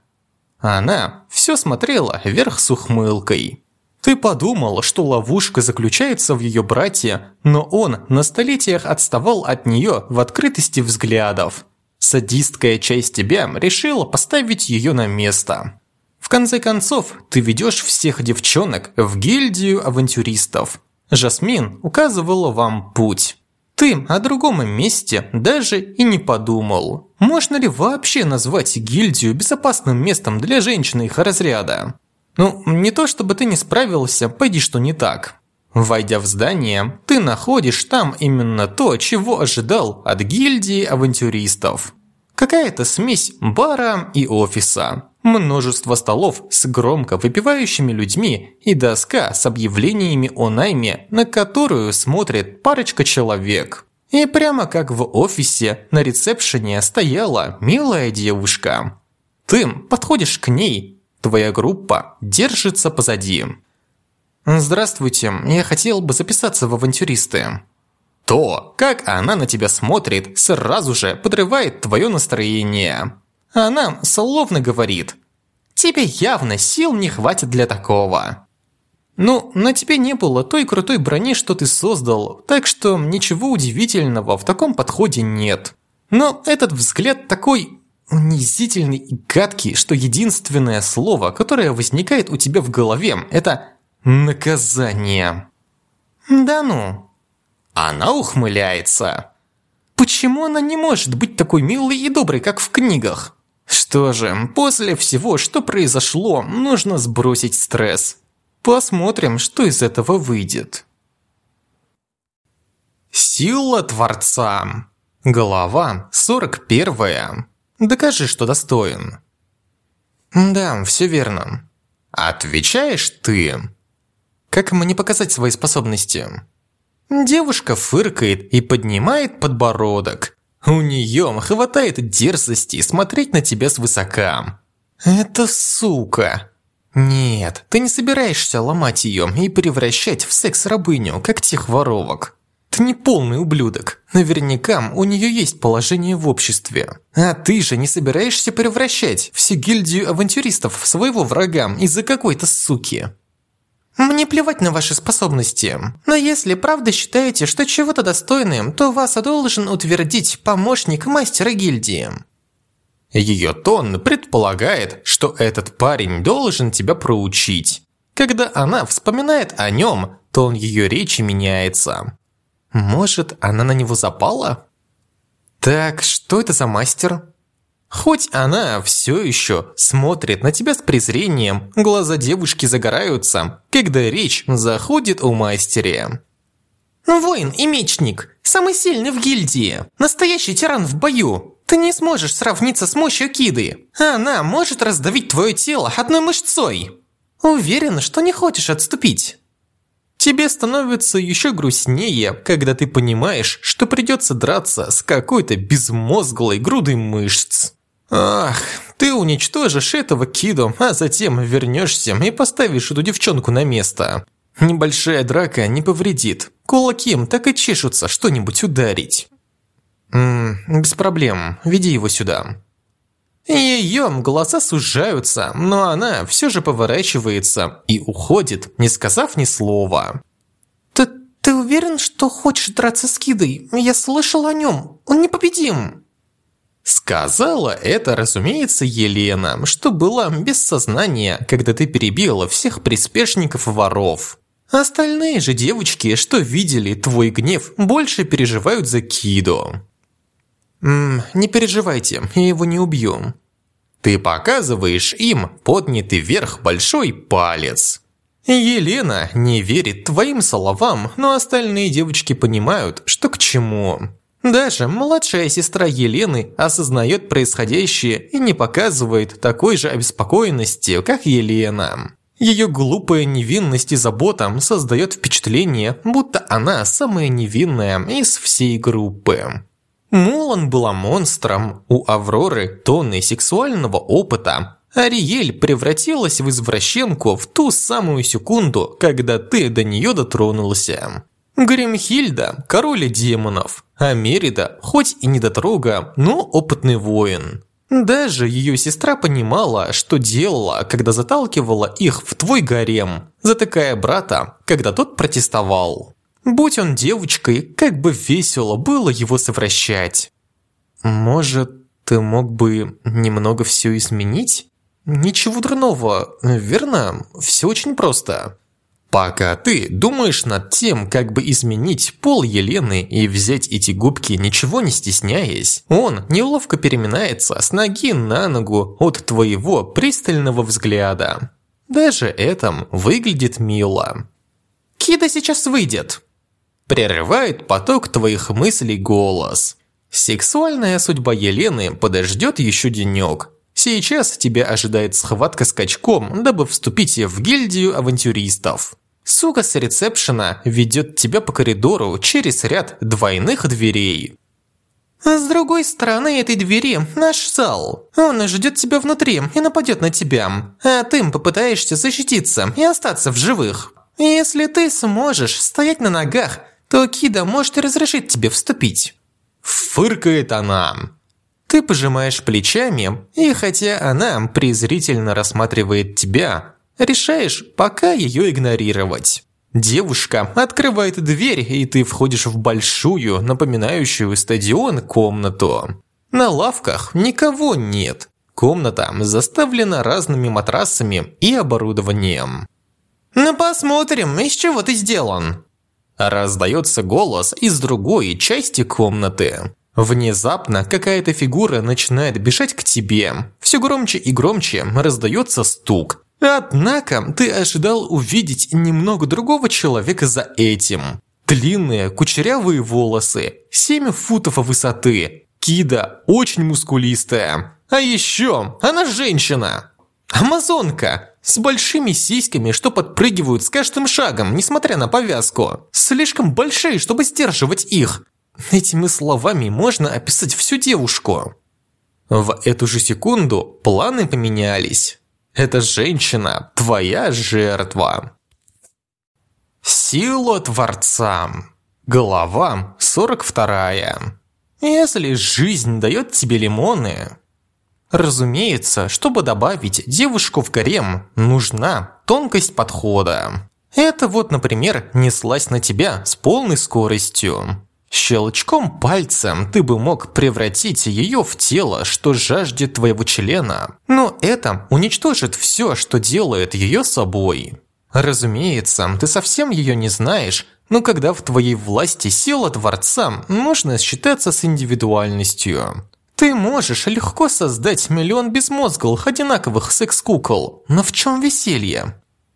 Speaker 3: Она все смотрела вверх с ухмылкой. Ты подумал, что ловушка заключается в ее брате, но он на столетиях отставал от нее в открытости взглядов. Садистская часть тебя решила поставить ее на место. В конце концов, ты ведешь всех девчонок в гильдию авантюристов. Жасмин указывала вам путь. Ты о другом месте даже и не подумал. Можно ли вообще назвать гильдию безопасным местом для женщины их разряда? Ну, не то чтобы ты не справился, пойди что не так. Войдя в здание, ты находишь там именно то, чего ожидал от гильдии авантюристов. Какая-то смесь бара и офиса. Множество столов с громко выпивающими людьми и доска с объявлениями о найме, на которую смотрит парочка человек. И прямо как в офисе на ресепшене стояла милая девушка. Ты подходишь к ней, твоя группа держится позади. «Здравствуйте, я хотел бы записаться в авантюристы». То, как она на тебя смотрит, сразу же подрывает твое настроение. Она словно говорит «Тебе явно сил не хватит для такого». Ну, на тебе не было той крутой брони, что ты создал, так что ничего удивительного в таком подходе нет. Но этот взгляд такой унизительный и гадкий, что единственное слово, которое возникает у тебя в голове, это «наказание». Да ну. Она ухмыляется. Почему она не может быть такой милой и доброй, как в книгах? Что же, после всего, что произошло, нужно сбросить стресс. Посмотрим, что из этого выйдет. Сила Творца. Глава 41. Докажи, что достоин. Да, все верно. Отвечаешь ты. Как мне показать свои способности? Девушка фыркает и поднимает подбородок, у нее хватает дерзости смотреть на тебя свысока. Это сука. Нет, ты не собираешься ломать ее и превращать в секс-рабыню, как тех воровок. Ты не полный ублюдок. Наверняка у нее есть положение в обществе. А ты же не собираешься превращать всю гильдию авантюристов в своего врага из-за какой-то суки.
Speaker 2: Мне плевать на ваши способности. Но если правда считаете, что чего-то достойным, то вас должен утвердить помощник мастера гильдии.
Speaker 1: Ее тон предполагает, что этот парень должен тебя проучить. Когда она вспоминает о нем, тон ее речи меняется. Может, она на него запала? Так, что это за мастер? Хоть она все еще смотрит на тебя с презрением, глаза девушки загораются, когда речь заходит о мастере.
Speaker 2: Воин и мечник, самый сильный в гильдии, настоящий тиран в бою. Ты не сможешь сравниться с мощью Киды. Она может раздавить твое тело одной мышцой. Уверен, что не хочешь отступить.
Speaker 1: Тебе становится еще грустнее, когда ты понимаешь, что придется драться с какой-то безмозглой грудой мышц. Ах, ты уничтожишь этого Киду, а затем вернешься и поставишь эту девчонку на место. Небольшая драка не повредит. Кулаки так и чешутся что-нибудь ударить. Ммм, без проблем, веди его сюда. Ее глаза сужаются, но она все же поворачивается и уходит, не сказав ни слова.
Speaker 2: Ты, ты уверен, что хочешь драться с Кидой? Я слышал о нем. Он непобедим.
Speaker 1: Сказала это, разумеется, Елена, что была без сознания, когда ты перебила всех приспешников воров. Остальные же девочки, что видели твой гнев, больше переживают за Кидо. Ммм, не переживайте, я его не убью. Ты показываешь им поднятый вверх большой палец. Елена не верит твоим словам, но остальные девочки понимают, что к чему. Даже младшая сестра Елены осознает происходящее и не показывает такой же обеспокоенности, как Елена. Ее глупая невинность и забота создает впечатление, будто она самая невинная из всей группы. Мулан была монстром, у Авроры тонны сексуального опыта. Ариэль превратилась в извращенку в ту самую секунду, когда ты до нее дотронулся. Гримхильда – король демонов, а Мерида, хоть и недотрога, но опытный воин. Даже ее сестра понимала, что делала, когда заталкивала их в твой гарем, затыкая брата, когда тот протестовал. Будь он девочкой, как бы весело было его совращать. Может, ты мог бы немного все изменить? Ничего дурного, верно? Все очень просто. Пока ты думаешь над тем, как бы изменить пол Елены и взять эти губки, ничего не стесняясь, он неловко переминается с ноги на ногу от твоего пристального взгляда. Даже этом выглядит мило. «Кида сейчас выйдет!» Прерывает поток твоих мыслей голос. Сексуальная судьба Елены подождет еще денек. Сейчас тебя ожидает схватка с качком, дабы вступить в гильдию авантюристов. Сука с ресепшена ведет тебя по коридору через ряд двойных дверей.
Speaker 2: С другой стороны этой двери наш зал. Он ждет тебя внутри и нападет на тебя, а ты попытаешься защититься и остаться в живых. Если ты сможешь стоять на ногах, то Кида может разрешить тебе вступить.
Speaker 1: Фыркает она. Ты пожимаешь плечами, и хотя она презрительно рассматривает тебя, решаешь пока ее игнорировать. Девушка открывает дверь, и ты входишь в большую, напоминающую стадион, комнату. На лавках никого нет. Комната заставлена разными матрасами и оборудованием.
Speaker 2: «Ну посмотрим, из чего ты сделан?»
Speaker 1: Раздается голос из другой части комнаты. Внезапно какая-то фигура начинает бежать к тебе. Все громче и громче раздается стук. Однако ты ожидал увидеть немного другого человека за этим. Длинные кучерявые волосы, 7 футов высоты. Кида очень мускулистая. А еще она женщина. Амазонка с большими сиськами, что подпрыгивают с каждым шагом, несмотря на повязку. Слишком большие, чтобы сдерживать их. Этими словами можно описать всю девушку. В эту же секунду планы поменялись. Эта женщина – твоя жертва. Сила Творца. Глава 42. Если жизнь дает тебе лимоны... Разумеется, чтобы добавить девушку в гарем, нужна тонкость подхода. Это вот, например, неслась на тебя с полной скоростью. Щелчком пальцем ты бы мог превратить ее в тело, что жаждет твоего члена. Но это уничтожит все, что делает ее собой. Разумеется, ты совсем ее не знаешь, но когда в твоей власти сила Творца, нужно считаться с индивидуальностью. Ты можешь легко создать миллион безмозглых одинаковых секс-кукол, но в чем веселье?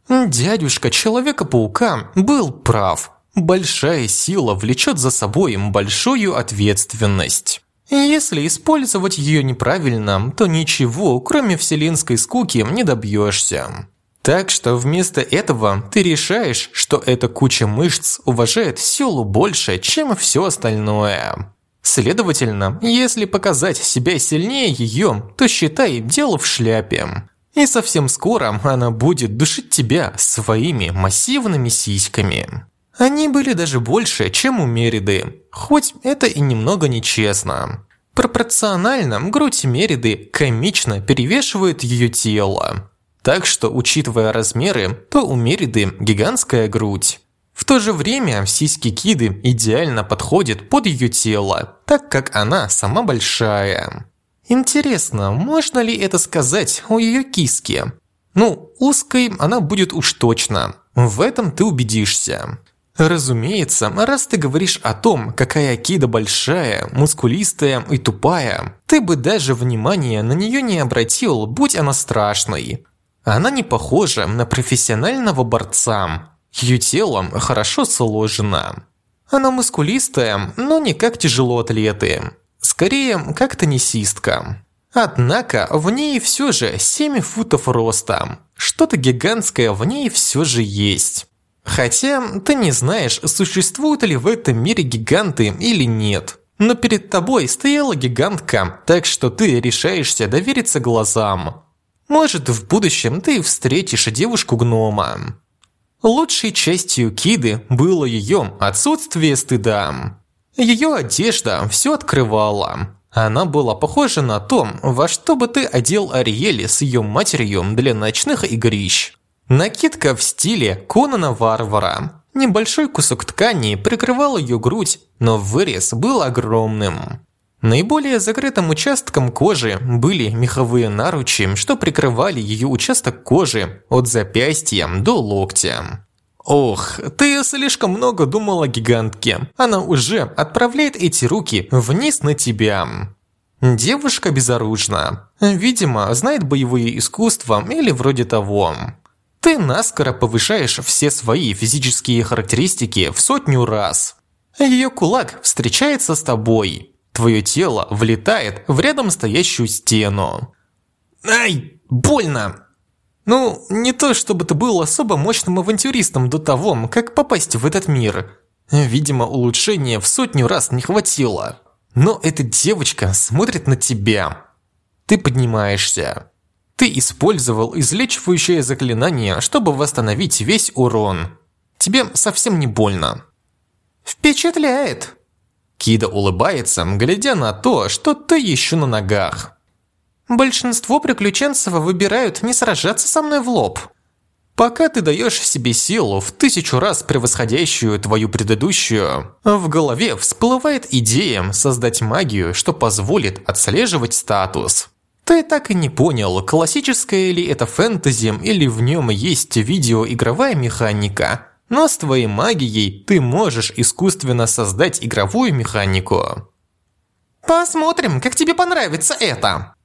Speaker 1: Дядюшка Человека-паука был прав. Большая сила влечет за собой большую ответственность. Если использовать ее неправильно, то ничего, кроме вселенской скуки, не добьешься. Так что вместо этого ты решаешь, что эта куча мышц уважает силу больше, чем все остальное. Следовательно, если показать себя сильнее ее, то считай дело в шляпе. И совсем скоро она будет душить тебя своими массивными сиськами. Они были даже больше, чем у Мериды, хоть это и немного нечестно. Пропорционально грудь Мериды комично перевешивает ее тело. Так что, учитывая размеры, то у Мериды гигантская грудь. В то же время сиськи Киды идеально подходят под ее тело, так как она сама большая. Интересно, можно ли это сказать о ее киске? Ну, узкой она будет уж точно. В этом ты убедишься. Разумеется, раз ты говоришь о том, какая Кида большая, мускулистая и тупая, ты бы даже внимания на нее не обратил, будь она страшной. Она не похожа на профессионального борца. Ее тело хорошо сложено. Она мускулистая, но не как тяжелоатлеты. Скорее, как теннисистка. Однако в ней все же 7 футов роста. Что-то гигантское в ней все же есть. Хотя ты не знаешь, существуют ли в этом мире гиганты или нет. Но перед тобой стояла гигантка, так что ты решаешься довериться глазам. Может, в будущем ты встретишь девушку-гнома. Лучшей частью Киды было ее отсутствие стыда. Ее одежда все открывала. Она была похожа на то, во что бы ты одел Ариэли с ее матерью для ночных игрищ. Накидка в стиле Конана Варвара. Небольшой кусок ткани прикрывал ее грудь, но вырез был огромным. Наиболее закрытым участком кожи были меховые наручи, что прикрывали ее участок кожи от запястья до локтя. Ох, ты слишком много думал о гигантке. Она уже отправляет эти руки вниз на тебя. Девушка безоружна. Видимо, знает боевые искусства или вроде того. Ты наскоро повышаешь все свои физические характеристики в сотню раз. Ее кулак встречается с тобой. Твое тело влетает в рядом стоящую стену. Ай, больно! Ну, не то чтобы ты был особо мощным авантюристом до того, как попасть в этот мир. Видимо, улучшения в сотню раз не хватило. Но эта девочка смотрит на тебя. Ты поднимаешься. Ты использовал излечивающее заклинание, чтобы восстановить весь урон. Тебе совсем не больно. Впечатляет. Кида улыбается, глядя на то, что ты еще на ногах. Большинство приключенцев выбирают не сражаться со мной в лоб. Пока ты даешь себе силу в тысячу раз превосходящую твою предыдущую, в голове всплывает идея создать магию, что позволит отслеживать статус. Ты так и не понял, классическое ли это фэнтези или в нем есть видеоигровая механика. Но с твоей магией ты можешь искусственно создать игровую механику. Посмотрим, как тебе понравится это.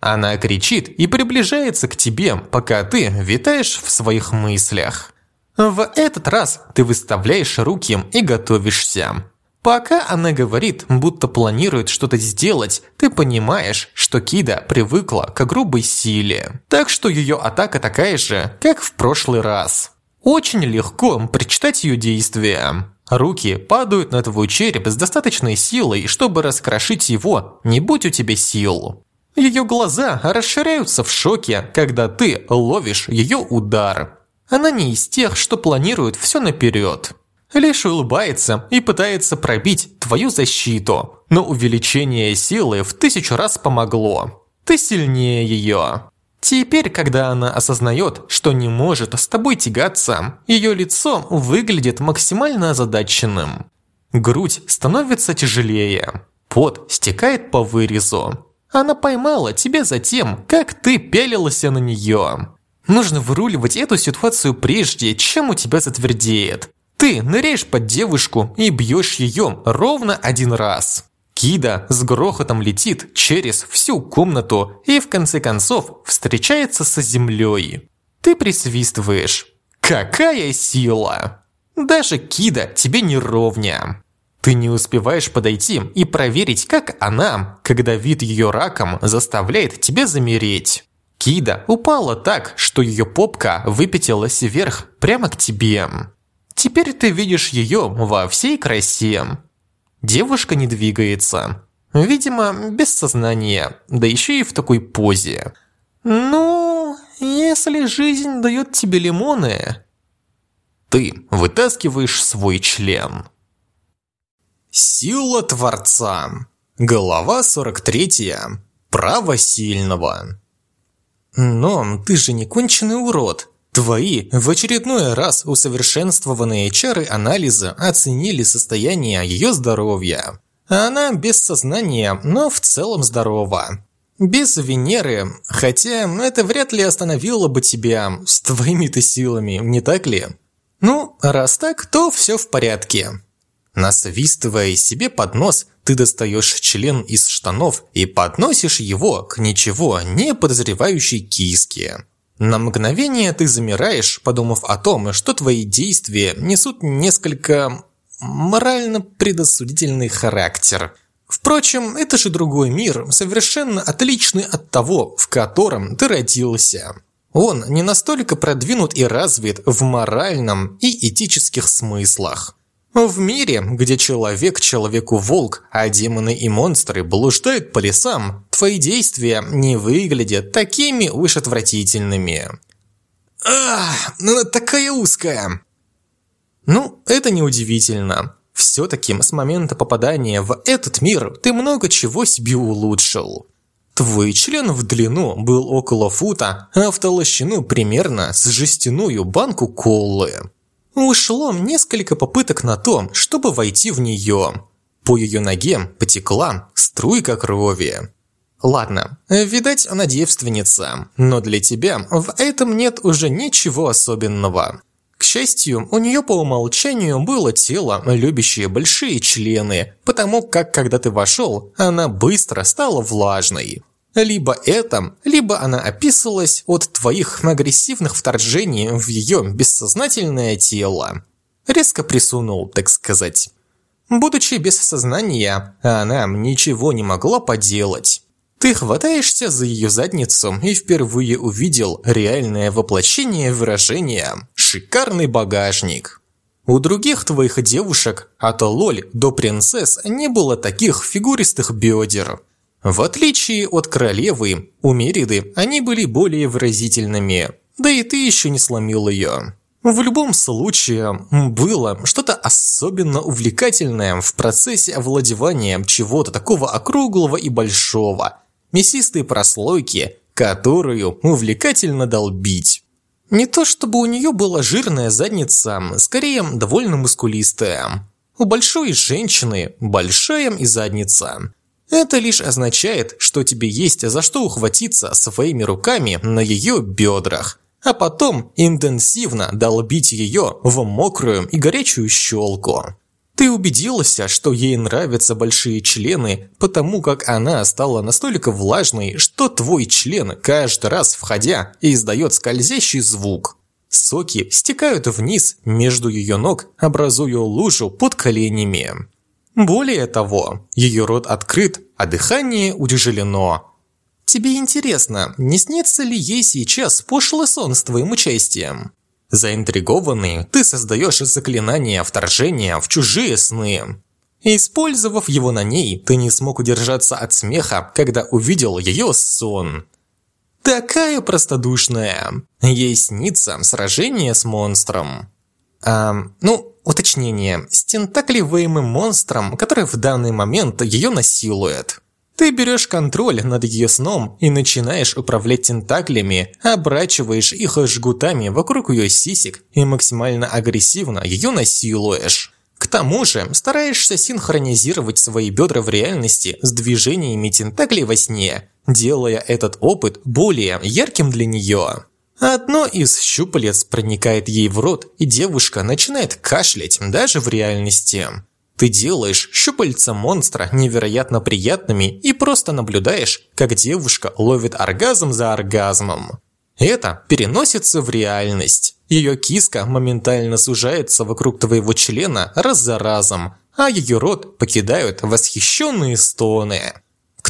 Speaker 1: Она кричит и приближается к тебе, пока ты витаешь в своих мыслях. В этот раз ты выставляешь руки и готовишься. Пока она говорит, будто планирует что-то сделать, ты понимаешь, что Кида привыкла к грубой силе. Так что ее атака такая же, как в прошлый раз. Очень легко прочитать ее действия. Руки падают на твой череп с достаточной силой, чтобы раскрошить его, не будь у тебя сил. Ее глаза расширяются в шоке, когда ты ловишь ее удар. Она не из тех, что планируют все наперед лишь улыбается и пытается пробить твою защиту. Но увеличение силы в тысячу раз помогло. Ты сильнее ее.
Speaker 3: Теперь, когда она осознает, что не может с тобой тягаться, ее лицо выглядит максимально озадаченным. Грудь становится тяжелее, пот стекает по вырезу. Она поймала тебя за тем, как ты пялился на нее. Нужно выруливать эту ситуацию прежде, чем у тебя затвердеет. Ты ныряешь под девушку и бьешь ее ровно один раз. Кида с грохотом летит через всю комнату и в конце концов встречается со землей. Ты присвистываешь. Какая сила! Даже Кида тебе не ровня. Ты не успеваешь подойти и проверить, как она, когда вид ее раком заставляет тебя замереть. Кида упала так, что ее попка выпятилась вверх прямо к тебе. Теперь ты видишь ее во всей красе. Девушка не двигается. Видимо, без сознания, да еще и в такой позе. Ну, если жизнь дает тебе лимоны... Ты вытаскиваешь свой член. Сила Творца. Глава 43. Право сильного. Но ты же не конченый урод. Твои в очередной раз усовершенствованные чары анализа оценили состояние ее здоровья. Она без сознания, но в целом здорова. Без Венеры, хотя это вряд ли остановило бы тебя с твоими-то силами, не так ли? Ну, раз так, то все в порядке. Насвистывая себе под нос, ты достаешь член из штанов и подносишь его к ничего не подозревающей киске. На мгновение ты замираешь, подумав о том, что твои действия несут несколько морально предосудительный характер. Впрочем, это же другой мир, совершенно отличный от того, в котором ты родился. Он не настолько продвинут и развит в моральном и этических смыслах. В мире, где человек человеку волк, а демоны и монстры блуждают по лесам, твои действия не выглядят такими уж отвратительными. Ах, ну она такая узкая. Ну, это неудивительно. Все-таки с момента попадания в этот мир ты много чего себе улучшил. Твой член в длину был около фута, а в толщину примерно с жестяную банку колы. Ушло несколько попыток на то, чтобы войти в нее. По ее ноге потекла струйка крови. Ладно, видать, она девственница, но для тебя в этом нет уже ничего особенного. К счастью, у нее по умолчанию было тело, любящее большие члены, потому как, когда ты вошел, она быстро стала влажной. Либо это, либо она описывалась от твоих агрессивных вторжений в ее бессознательное тело. Резко присунул, так сказать. Будучи без сознания, она ничего не могла поделать. Ты хватаешься за ее задницу и впервые увидел реальное воплощение выражения «шикарный багажник». У других твоих девушек, от лоль до принцесс, не было таких фигуристых бедер – в отличие от королевы, у Мериды они были более выразительными, да и ты еще не сломил ее. В любом случае, было что-то особенно увлекательное в процессе овладевания чего-то такого округлого и большого, мясистой прослойки, которую увлекательно долбить. Не то чтобы у нее была жирная задница, скорее довольно мускулистая. У большой женщины большая и задница. Это лишь означает, что тебе есть за что ухватиться своими руками на ее бедрах, а потом интенсивно долбить ее в мокрую и горячую щелку. Ты убедилась, что ей нравятся большие члены, потому как она стала настолько влажной, что твой член каждый раз входя издает скользящий звук. Соки стекают вниз между ее ног, образуя лужу под коленями. Более того, ее рот открыт, а дыхание утяжелено. Тебе интересно, не снится ли ей сейчас пошлый сон с твоим участием? Заинтригованный, ты создаешь заклинание вторжения в чужие сны. Использовав его на ней, ты не смог удержаться от смеха, когда увидел ее сон. Такая простодушная. Ей снится сражение с монстром. А, ну, Уточнение. С тентакливаемым монстром, который в данный момент ее насилует. Ты берешь контроль над ее сном и начинаешь управлять тентаклями, обращиваешь их жгутами вокруг ее сисек и максимально агрессивно ее насилуешь. К тому же стараешься синхронизировать свои бедра в реальности с движениями тентаклей во сне, делая этот опыт более ярким для нее. Одно из щупалец проникает ей в рот, и девушка начинает кашлять даже в реальности. Ты делаешь щупальца монстра невероятно приятными и просто наблюдаешь, как девушка ловит оргазм за оргазмом. Это переносится в реальность. Ее киска моментально сужается вокруг твоего члена раз за разом, а ее рот покидают восхищенные стоны.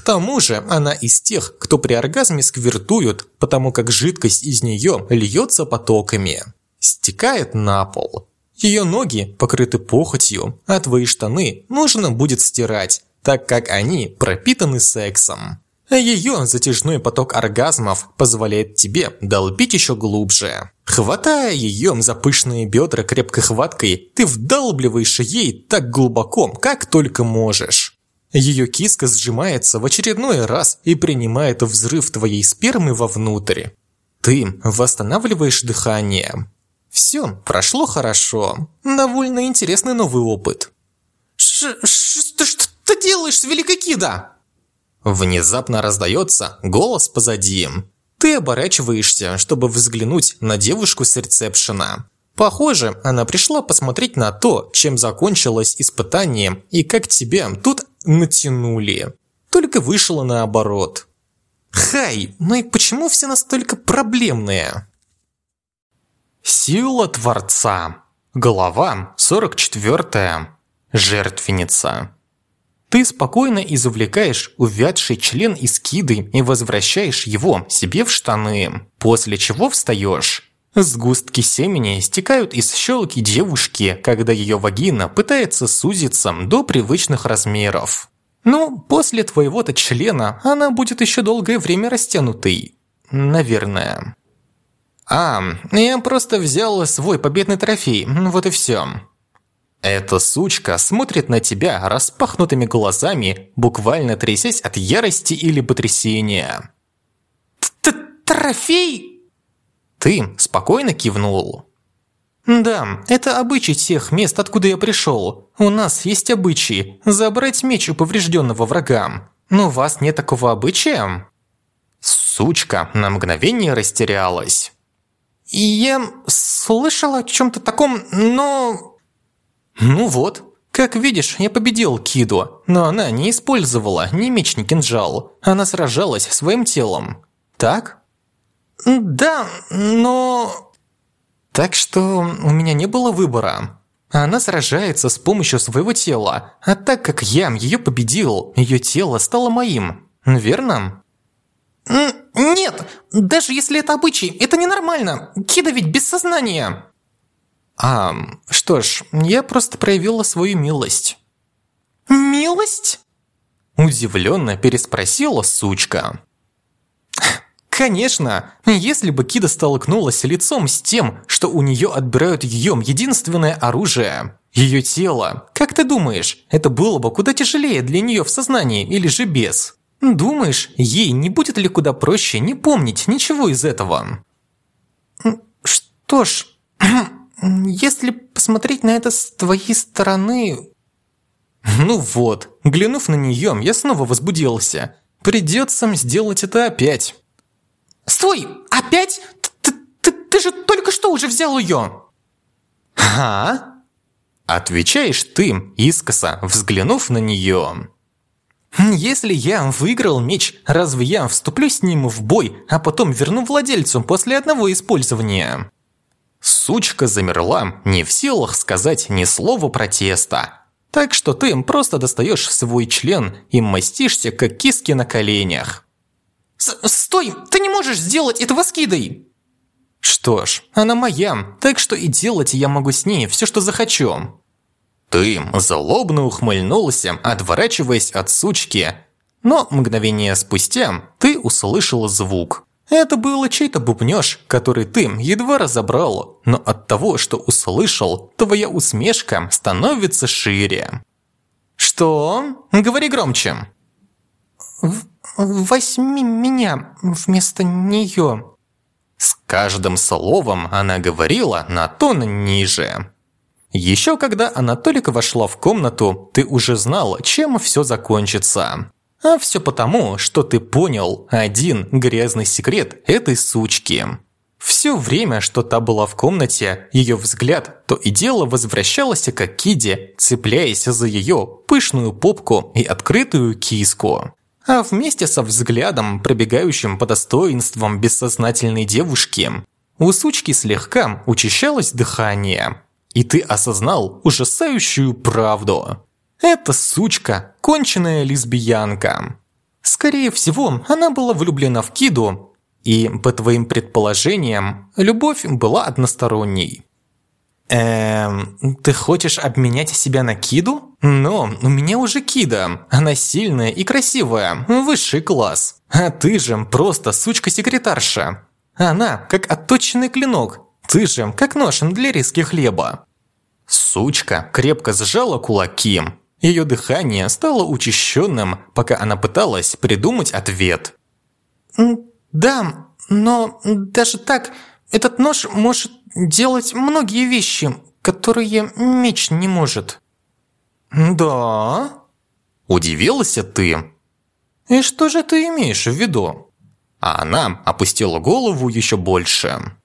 Speaker 3: Тому же она из тех, кто при оргазме сквертуют, потому как жидкость из нее льется потоками. Стекает на пол. Ее ноги покрыты похотью, а твои штаны нужно будет стирать, так как они пропитаны сексом. А ее затяжной поток оргазмов позволяет тебе долбить еще глубже. Хватая ее за пышные бедра крепкой хваткой, ты вдалбливаешь ей так глубоко, как только можешь. Ее киска сжимается в очередной раз и принимает взрыв твоей спермы вовнутрь. Ты восстанавливаешь дыхание, все прошло хорошо. Довольно интересный новый опыт.
Speaker 2: Ш что, что ты делаешь, Великая Кида?
Speaker 3: Внезапно раздается голос позади. Ты оборачиваешься, чтобы взглянуть на девушку с ресепшена. Похоже, она пришла посмотреть на то, чем закончилось испытание и как тебя тут натянули. Только вышло наоборот. Хай, ну и почему все настолько проблемные? Сила Творца. Глава 44. Жертвенница. Ты спокойно извлекаешь увядший член из киды и возвращаешь его себе в штаны, после чего встаешь. Сгустки семени стекают из щелки девушки, когда ее вагина пытается сузиться до привычных размеров. Ну, после твоего-то члена она будет еще долгое время растянутой. Наверное. «А, я просто взял свой победный трофей, вот и все». Эта сучка смотрит на тебя распахнутыми глазами, буквально трясясь от ярости или потрясения.
Speaker 2: Т «Трофей?»
Speaker 3: Ты спокойно кивнул. «Да, это обычай тех мест, откуда я пришел. У нас есть обычаи – забрать меч у поврежденного врага. Но у вас нет такого обычая?» Сучка на мгновение растерялась.
Speaker 2: «Я слышал о чем-то таком, но...»
Speaker 3: «Ну вот, как видишь, я победил Киду, но она не использовала ни меч, ни кинжал. Она сражалась своим телом. Так?»
Speaker 2: «Да, но...»
Speaker 3: «Так что у меня не было выбора. Она сражается с помощью своего тела, а так как я ее победил, ее тело стало моим. Верно?»
Speaker 2: «Нет, даже если это обычай, это ненормально. Кида ведь без сознания».
Speaker 3: «А, что ж, я просто проявила свою милость».
Speaker 2: «Милость?»
Speaker 3: Удивленно переспросила сучка. Конечно, если бы Кида столкнулась лицом с тем, что у нее отбирают ее единственное оружие, ее тело, как ты думаешь, это было бы куда тяжелее для нее в сознании или же без? Думаешь, ей не будет ли куда проще не помнить ничего из этого?
Speaker 2: Что ж, если посмотреть на это с твоей стороны...
Speaker 3: Ну вот, глянув на нее, я снова возбудился. Придется сделать это опять.
Speaker 2: Стой! Опять? Ты, ты, ты же только что уже взял ее!
Speaker 3: А? Отвечаешь ты, искоса, взглянув на нее. Если я выиграл меч, разве я вступлю с ним в бой, а потом верну владельцу после одного использования? Сучка замерла, не в силах сказать ни слова протеста. Так что ты просто достаешь свой член и мастишься, как киски на коленях.
Speaker 2: С «Стой! Ты не можешь сделать этого с Кидой!»
Speaker 3: Что ж, она моя, так что и делать я могу с ней все, что захочу. Ты злобно ухмыльнулся, отворачиваясь от сучки. Но мгновение спустя ты услышал звук. Это был чей-то бубнёж, который ты едва разобрал, но от того, что услышал, твоя усмешка становится шире. «Что? Говори громче».
Speaker 2: Возьми меня вместо нее».
Speaker 1: С каждым словом она говорила на тон ниже. Еще когда она только вошла в комнату, ты уже знал, чем все закончится. А все потому, что ты понял один грязный секрет этой сучки. Все время, что та была в комнате, ее взгляд то и дело возвращался к Киде, цепляясь за ее пышную попку и открытую киску. А вместе со взглядом, пробегающим по достоинствам бессознательной девушки, у сучки слегка учащалось дыхание. И ты осознал ужасающую правду. Эта сучка – конченая лесбиянка. Скорее всего, она была влюблена в Киду, и, по твоим предположениям, любовь была односторонней. Эм, ты хочешь обменять себя на Киду? Но у меня уже Кида. Она сильная и красивая, высший класс. А ты же просто сучка-секретарша. Она как отточенный клинок. Ты же как нож для риски хлеба. Сучка крепко сжала кулаки. Ее дыхание стало учащенным, пока она пыталась придумать ответ.
Speaker 2: «Да, но даже так, этот нож может делать многие вещи, которые меч не может».
Speaker 1: «Да?» Удивилась ты. «И что же ты имеешь в виду?» А она опустила голову еще больше.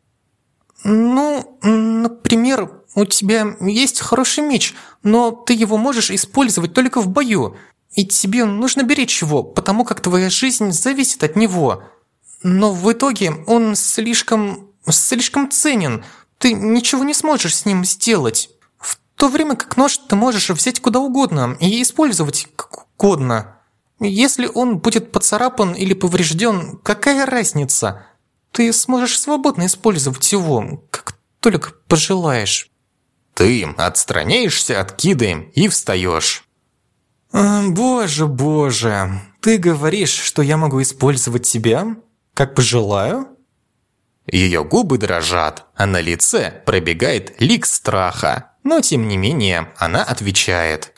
Speaker 2: «Ну, например, у тебя есть хороший меч, но ты его можешь использовать только в бою, и тебе нужно беречь его, потому как твоя жизнь зависит от него. Но в итоге он слишком... слишком ценен, ты ничего не сможешь с ним сделать. В то время как нож ты можешь взять куда угодно и использовать как угодно. Если он будет поцарапан или поврежден, какая разница? Ты сможешь свободно использовать его, как только пожелаешь.
Speaker 1: Ты отстраняешься от Киды и встаешь.
Speaker 2: «Боже, боже, ты говоришь, что я могу использовать тебя, как пожелаю?»
Speaker 1: Ее губы дрожат, а на лице пробегает лик страха. Но тем не менее, она отвечает.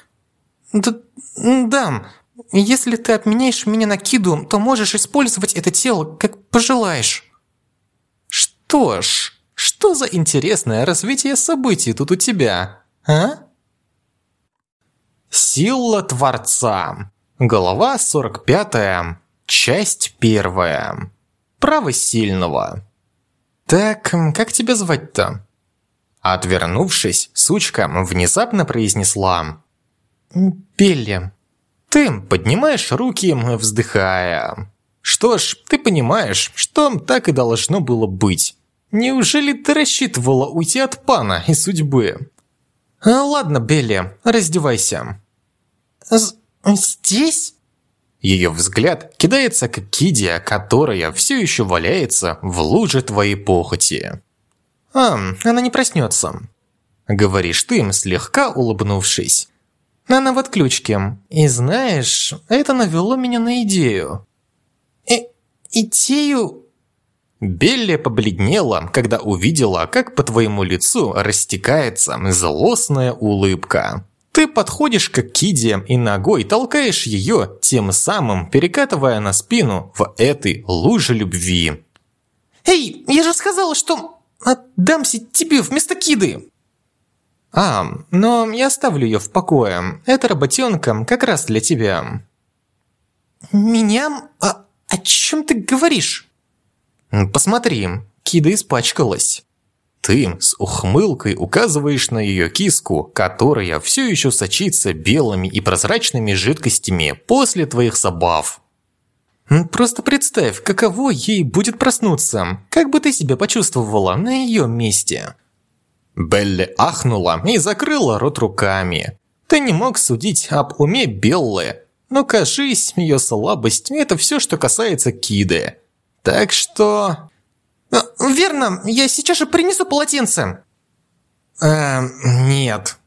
Speaker 2: «Да, да, если ты обменяешь меня на Киду, то можешь использовать это тело, как пожелаешь».
Speaker 1: «Что ж, что за интересное развитие событий тут у тебя, а?» Сила Творца. Глава 45. Часть 1. Право сильного. «Так, как тебя звать-то?» Отвернувшись, сучка внезапно произнесла.
Speaker 2: «Белли».
Speaker 1: Ты поднимаешь руки, вздыхая. Что ж, ты понимаешь, что так и должно было быть. Неужели ты рассчитывала уйти от пана и судьбы? А, ладно, Белли, раздевайся.
Speaker 2: Здесь?
Speaker 1: Ее взгляд кидается к Кидия, которая все еще валяется в луже твоей похоти. «А, она не проснется», — говоришь ты им, слегка улыбнувшись. «Она в отключке. И знаешь, это навело меня на идею».
Speaker 2: «Э, идею?»
Speaker 1: Белли побледнела, когда увидела, как по твоему лицу растекается злостная улыбка. Ты подходишь к Киде и ногой толкаешь ее, тем самым перекатывая на спину в этой луже любви.
Speaker 2: «Эй, я же сказала, что отдамся тебе вместо Киды!»
Speaker 1: «А, но я оставлю ее в покое. Эта работенка как раз для тебя».
Speaker 2: «Меня? А, о чем ты говоришь?»
Speaker 1: «Посмотри, Кида испачкалась». Ты с ухмылкой указываешь на ее киску, которая все еще сочится белыми и прозрачными жидкостями после твоих забав. Просто представь, каково ей будет проснуться. Как бы ты себя почувствовала на ее месте? Белли ахнула и закрыла рот руками. Ты не мог судить об уме Беллы, но, кажись, ее слабость – это все, что касается Киды. Так что...
Speaker 2: Э, «Верно, я сейчас же принесу полотенце».
Speaker 1: «Эм, нет».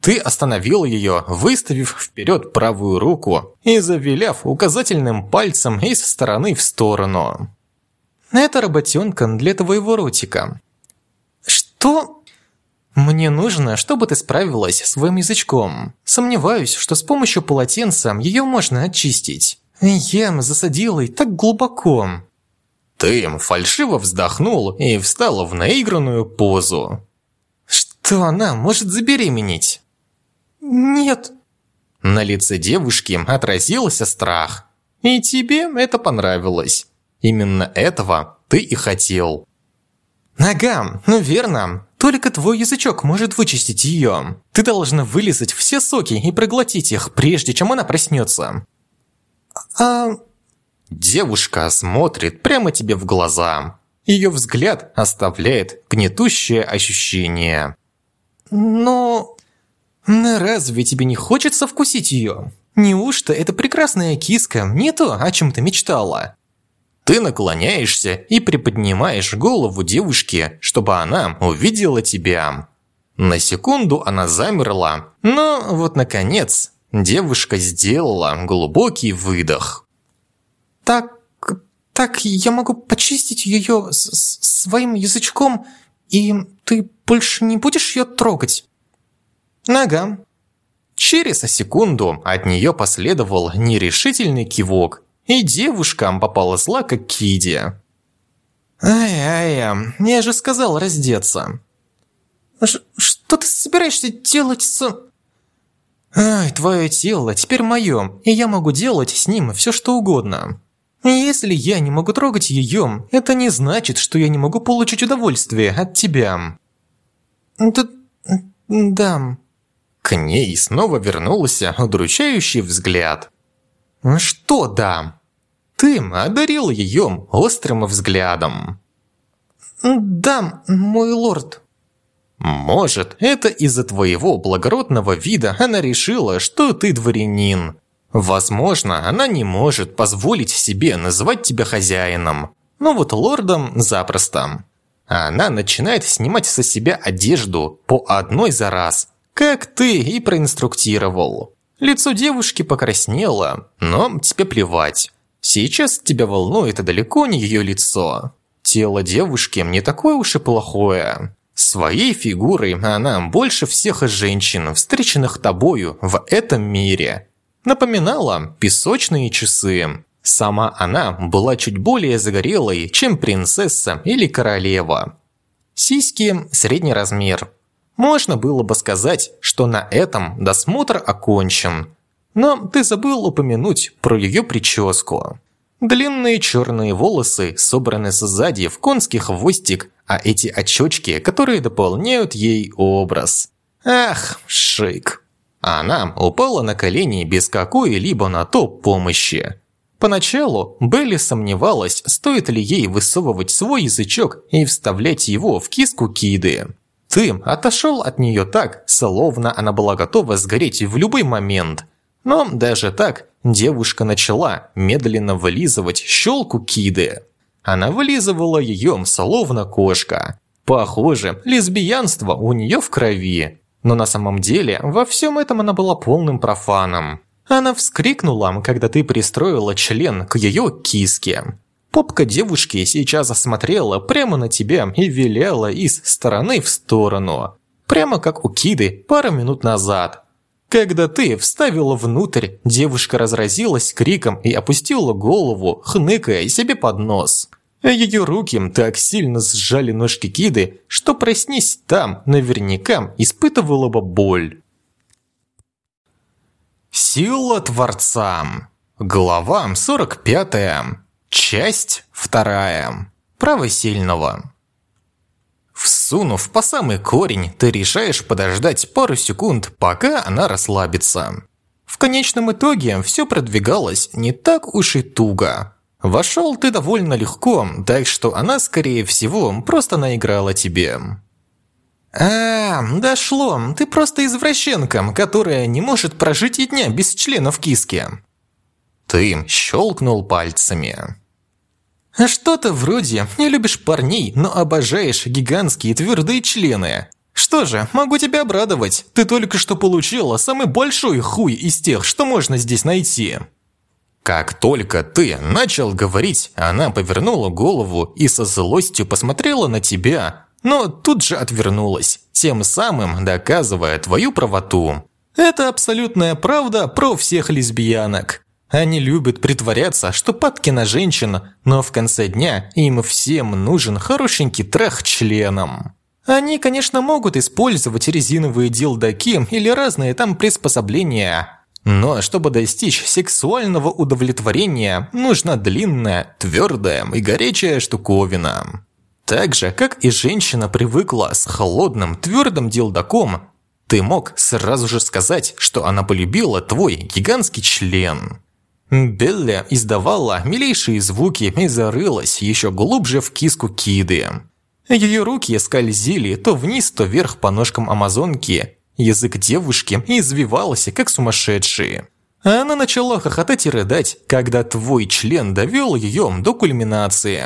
Speaker 1: Ты остановил ее, выставив вперед правую руку и завиляв указательным пальцем из стороны в сторону. «Это работенка для твоего ротика».
Speaker 2: «Что?»
Speaker 1: «Мне нужно, чтобы ты справилась своим язычком. Сомневаюсь, что с помощью полотенца ее можно очистить.
Speaker 3: Я засадила и так глубоко.
Speaker 1: Ты фальшиво вздохнул и встала в наигранную позу.
Speaker 3: Что она может забеременеть?
Speaker 2: Нет.
Speaker 1: На лице девушки отразился страх. И тебе это понравилось. Именно этого ты и хотел.
Speaker 3: Нога, ну верно. Только твой язычок может вычистить ее. Ты должна вылизать все соки и проглотить их, прежде чем она проснется.
Speaker 2: А...
Speaker 1: Девушка смотрит прямо тебе в глаза. Ее взгляд оставляет гнетущее ощущение.
Speaker 2: Но...
Speaker 3: Разве тебе не хочется вкусить ее? Неужто эта прекрасная киска не то, о чем ты мечтала?
Speaker 1: Ты наклоняешься и приподнимаешь голову девушки, чтобы она увидела тебя. На секунду она замерла, но вот наконец девушка сделала глубокий выдох.
Speaker 2: Так, так я могу почистить ее своим язычком, и ты больше не будешь ее трогать?
Speaker 3: Нога.
Speaker 1: Через секунду от нее последовал нерешительный кивок, и девушка поползла как киди.
Speaker 3: «Ай-ай, я же сказал раздеться».
Speaker 2: Ш «Что ты собираешься делать с...»
Speaker 3: «Ай, твое тело теперь мое, и я могу делать с ним все что угодно». Если я не могу трогать ее, это не значит, что я не могу получить удовольствие от тебя.
Speaker 2: Да, да.
Speaker 1: К ней снова вернулся удручающий взгляд.
Speaker 3: Что да?
Speaker 1: Ты одарил ее острым взглядом.
Speaker 2: Да, мой лорд.
Speaker 1: Может, это из-за твоего благородного вида она решила, что ты дворянин. Возможно, она не может позволить себе называть тебя хозяином, но вот лордом запросто. Она начинает снимать со себя одежду по одной за раз, как ты и проинструктировал. Лицо девушки покраснело, но тебе плевать. Сейчас тебя волнует далеко не ее лицо. Тело девушки не такое уж и плохое. Своей фигурой она больше всех женщин, встреченных тобою в этом мире напоминала песочные часы. Сама она была чуть более загорелой, чем принцесса или королева. Сиськи – средний размер. Можно было бы сказать, что на этом досмотр окончен. Но ты забыл упомянуть про ее прическу. Длинные черные волосы собраны сзади в конский хвостик, а эти очечки, которые дополняют ей образ. Ах, шик. Она упала на колени без какой-либо на то помощи. Поначалу Белли сомневалась, стоит ли ей высовывать свой язычок и вставлять его в киску Киды. Ты отошел от нее так, словно она была готова сгореть в любой момент. Но даже так девушка начала медленно вылизывать щелку Киды. Она вылизывала ее, словно кошка. Похоже, лесбиянство у нее в крови. Но на самом деле, во всем этом она была полным профаном. Она вскрикнула, когда ты пристроила член к ее киске. Попка девушки сейчас осмотрела прямо на тебя и виляла из стороны в сторону. Прямо как у Киды пару минут назад. Когда ты вставила внутрь, девушка разразилась криком и опустила голову, хныкая себе под нос. Ее руки так сильно сжали ножки Киды, что проснись там, наверняка испытывала бы боль. Сила Творца. Глава 45. Часть 2. Право сильного. Всунув по самый корень, ты решаешь подождать пару секунд, пока она расслабится. В конечном итоге все продвигалось не так уж и туго. Вошел ты довольно легко, так что она, скорее всего, просто наиграла тебе. А, дошло, ты просто извращенка, которая не может прожить и дня без членов киски. Ты щелкнул пальцами. А что-то вроде не любишь парней, но обожаешь гигантские твердые члены. Что же, могу тебя обрадовать, ты только что получила самый большой хуй из тех, что можно здесь найти. Как только ты начал говорить, она повернула голову и со злостью посмотрела на тебя, но тут же отвернулась, тем самым доказывая твою правоту. Это абсолютная правда про всех лесбиянок.
Speaker 3: Они любят притворяться, что падки на женщин, но в конце дня им всем нужен хорошенький трах членом. Они, конечно, могут использовать резиновые дилдаки или разные там приспособления. Но чтобы достичь сексуального удовлетворения, нужна длинная, твердая и горячая штуковина. Так же, как и женщина привыкла с холодным, твердым дилдаком, ты мог сразу же сказать, что она полюбила твой гигантский член. Белли издавала милейшие звуки и зарылась еще глубже в киску Киды. Ее руки скользили то вниз, то вверх по ножкам амазонки. Язык девушки извивался, как сумасшедший. Она начала хохотать и рыдать, когда твой член довел ее до кульминации.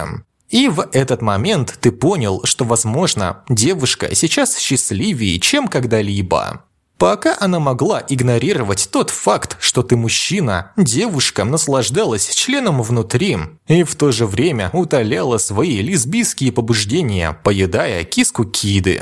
Speaker 3: И в этот момент ты понял, что, возможно, девушка сейчас счастливее, чем когда-либо. Пока она могла игнорировать тот факт, что ты мужчина, девушка наслаждалась членом внутри и в то же время утоляла свои лесбийские побуждения, поедая киску Киды.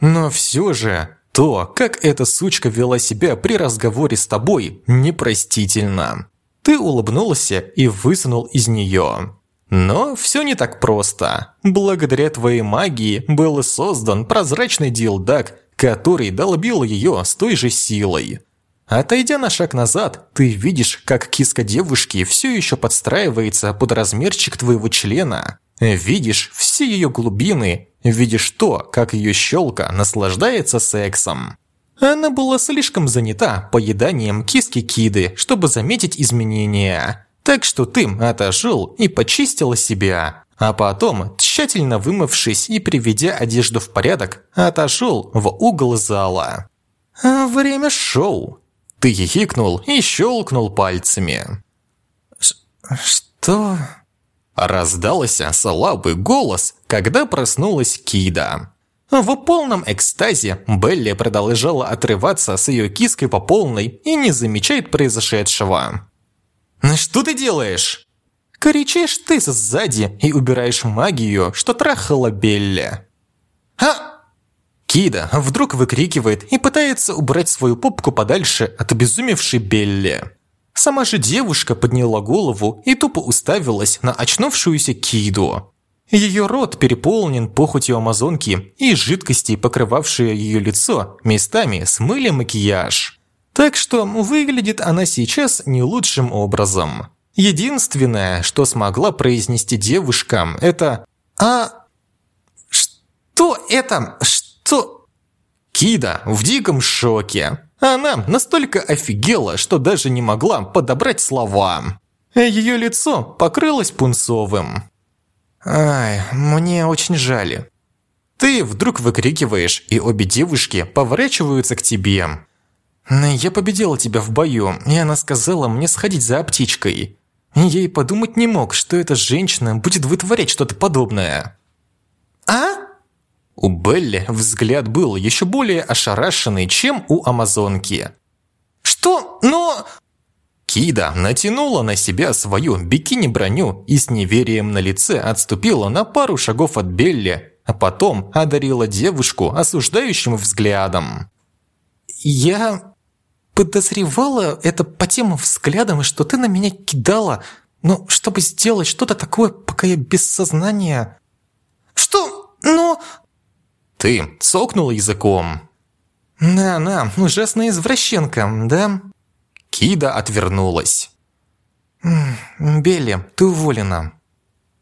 Speaker 3: Но все же, то, как эта сучка вела себя при разговоре с тобой, непростительно. Ты улыбнулся и высунул из нее. Но все не так просто. Благодаря твоей магии был создан прозрачный дилдак, который долбил ее с той же силой. Отойдя на шаг назад, ты видишь, как киска девушки все еще подстраивается под размерчик твоего члена. Видишь все ее глубины, видишь то, как ее щелка наслаждается сексом. Она была слишком занята поеданием киски Киды, чтобы заметить изменения. Так что ты отошел и почистила себя. А потом, тщательно вымывшись и приведя одежду в порядок, отошел в угол зала. А время шоу. Ты хихикнул и щелкнул пальцами.
Speaker 2: «Что?»
Speaker 3: Раздался слабый голос, когда проснулась Кида. В полном экстазе Белли продолжала отрываться с ее киской по полной и не замечает произошедшего.
Speaker 2: «Что ты делаешь?»
Speaker 3: Кричишь ты сзади и убираешь магию, что трахала Белли.
Speaker 2: «А!»
Speaker 3: Кида вдруг выкрикивает и пытается убрать свою попку подальше от обезумевшей Белли. Сама же девушка подняла голову и тупо уставилась на очнувшуюся Киду. Ее рот переполнен похотью амазонки и жидкости, покрывавшие ее лицо, местами смыли макияж. Так что выглядит она сейчас не лучшим образом. Единственное, что смогла произнести девушка, это
Speaker 2: «А... что это? Что...»
Speaker 3: Кида в диком шоке. Она настолько офигела, что даже не могла подобрать слова. Ее лицо покрылось пунцовым. «Ай, мне очень жаль». Ты вдруг выкрикиваешь, и обе девушки поворачиваются к тебе. «Я победила тебя в бою, и она сказала мне сходить за аптечкой. Я и подумать не мог, что эта женщина будет вытворять что-то подобное».
Speaker 2: «А?»
Speaker 3: У Белли взгляд был еще более ошарашенный, чем у амазонки.
Speaker 2: «Что? Но...»
Speaker 3: Кида натянула на себя свою бикини-броню и с неверием на лице отступила на пару шагов от Белли, а потом одарила девушку осуждающим взглядом.
Speaker 2: «Я подозревала это по тем взглядам, что ты на меня кидала, ну, чтобы сделать что-то такое, пока я без сознания. Что? Ну...
Speaker 3: Ты цокнул языком.
Speaker 2: На-на, ужасная извращенка, да?
Speaker 3: Кида отвернулась.
Speaker 2: «Белли, ты уволена».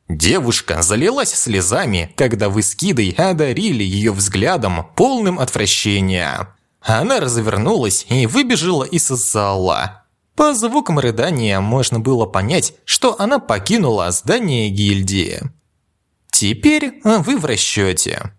Speaker 3: Девушка залилась слезами, когда вы с Кидой одарили ее взглядом, полным отвращения. Она развернулась и выбежала из зала. По звукам рыдания можно было понять, что она покинула здание гильдии. Теперь вы в расчете.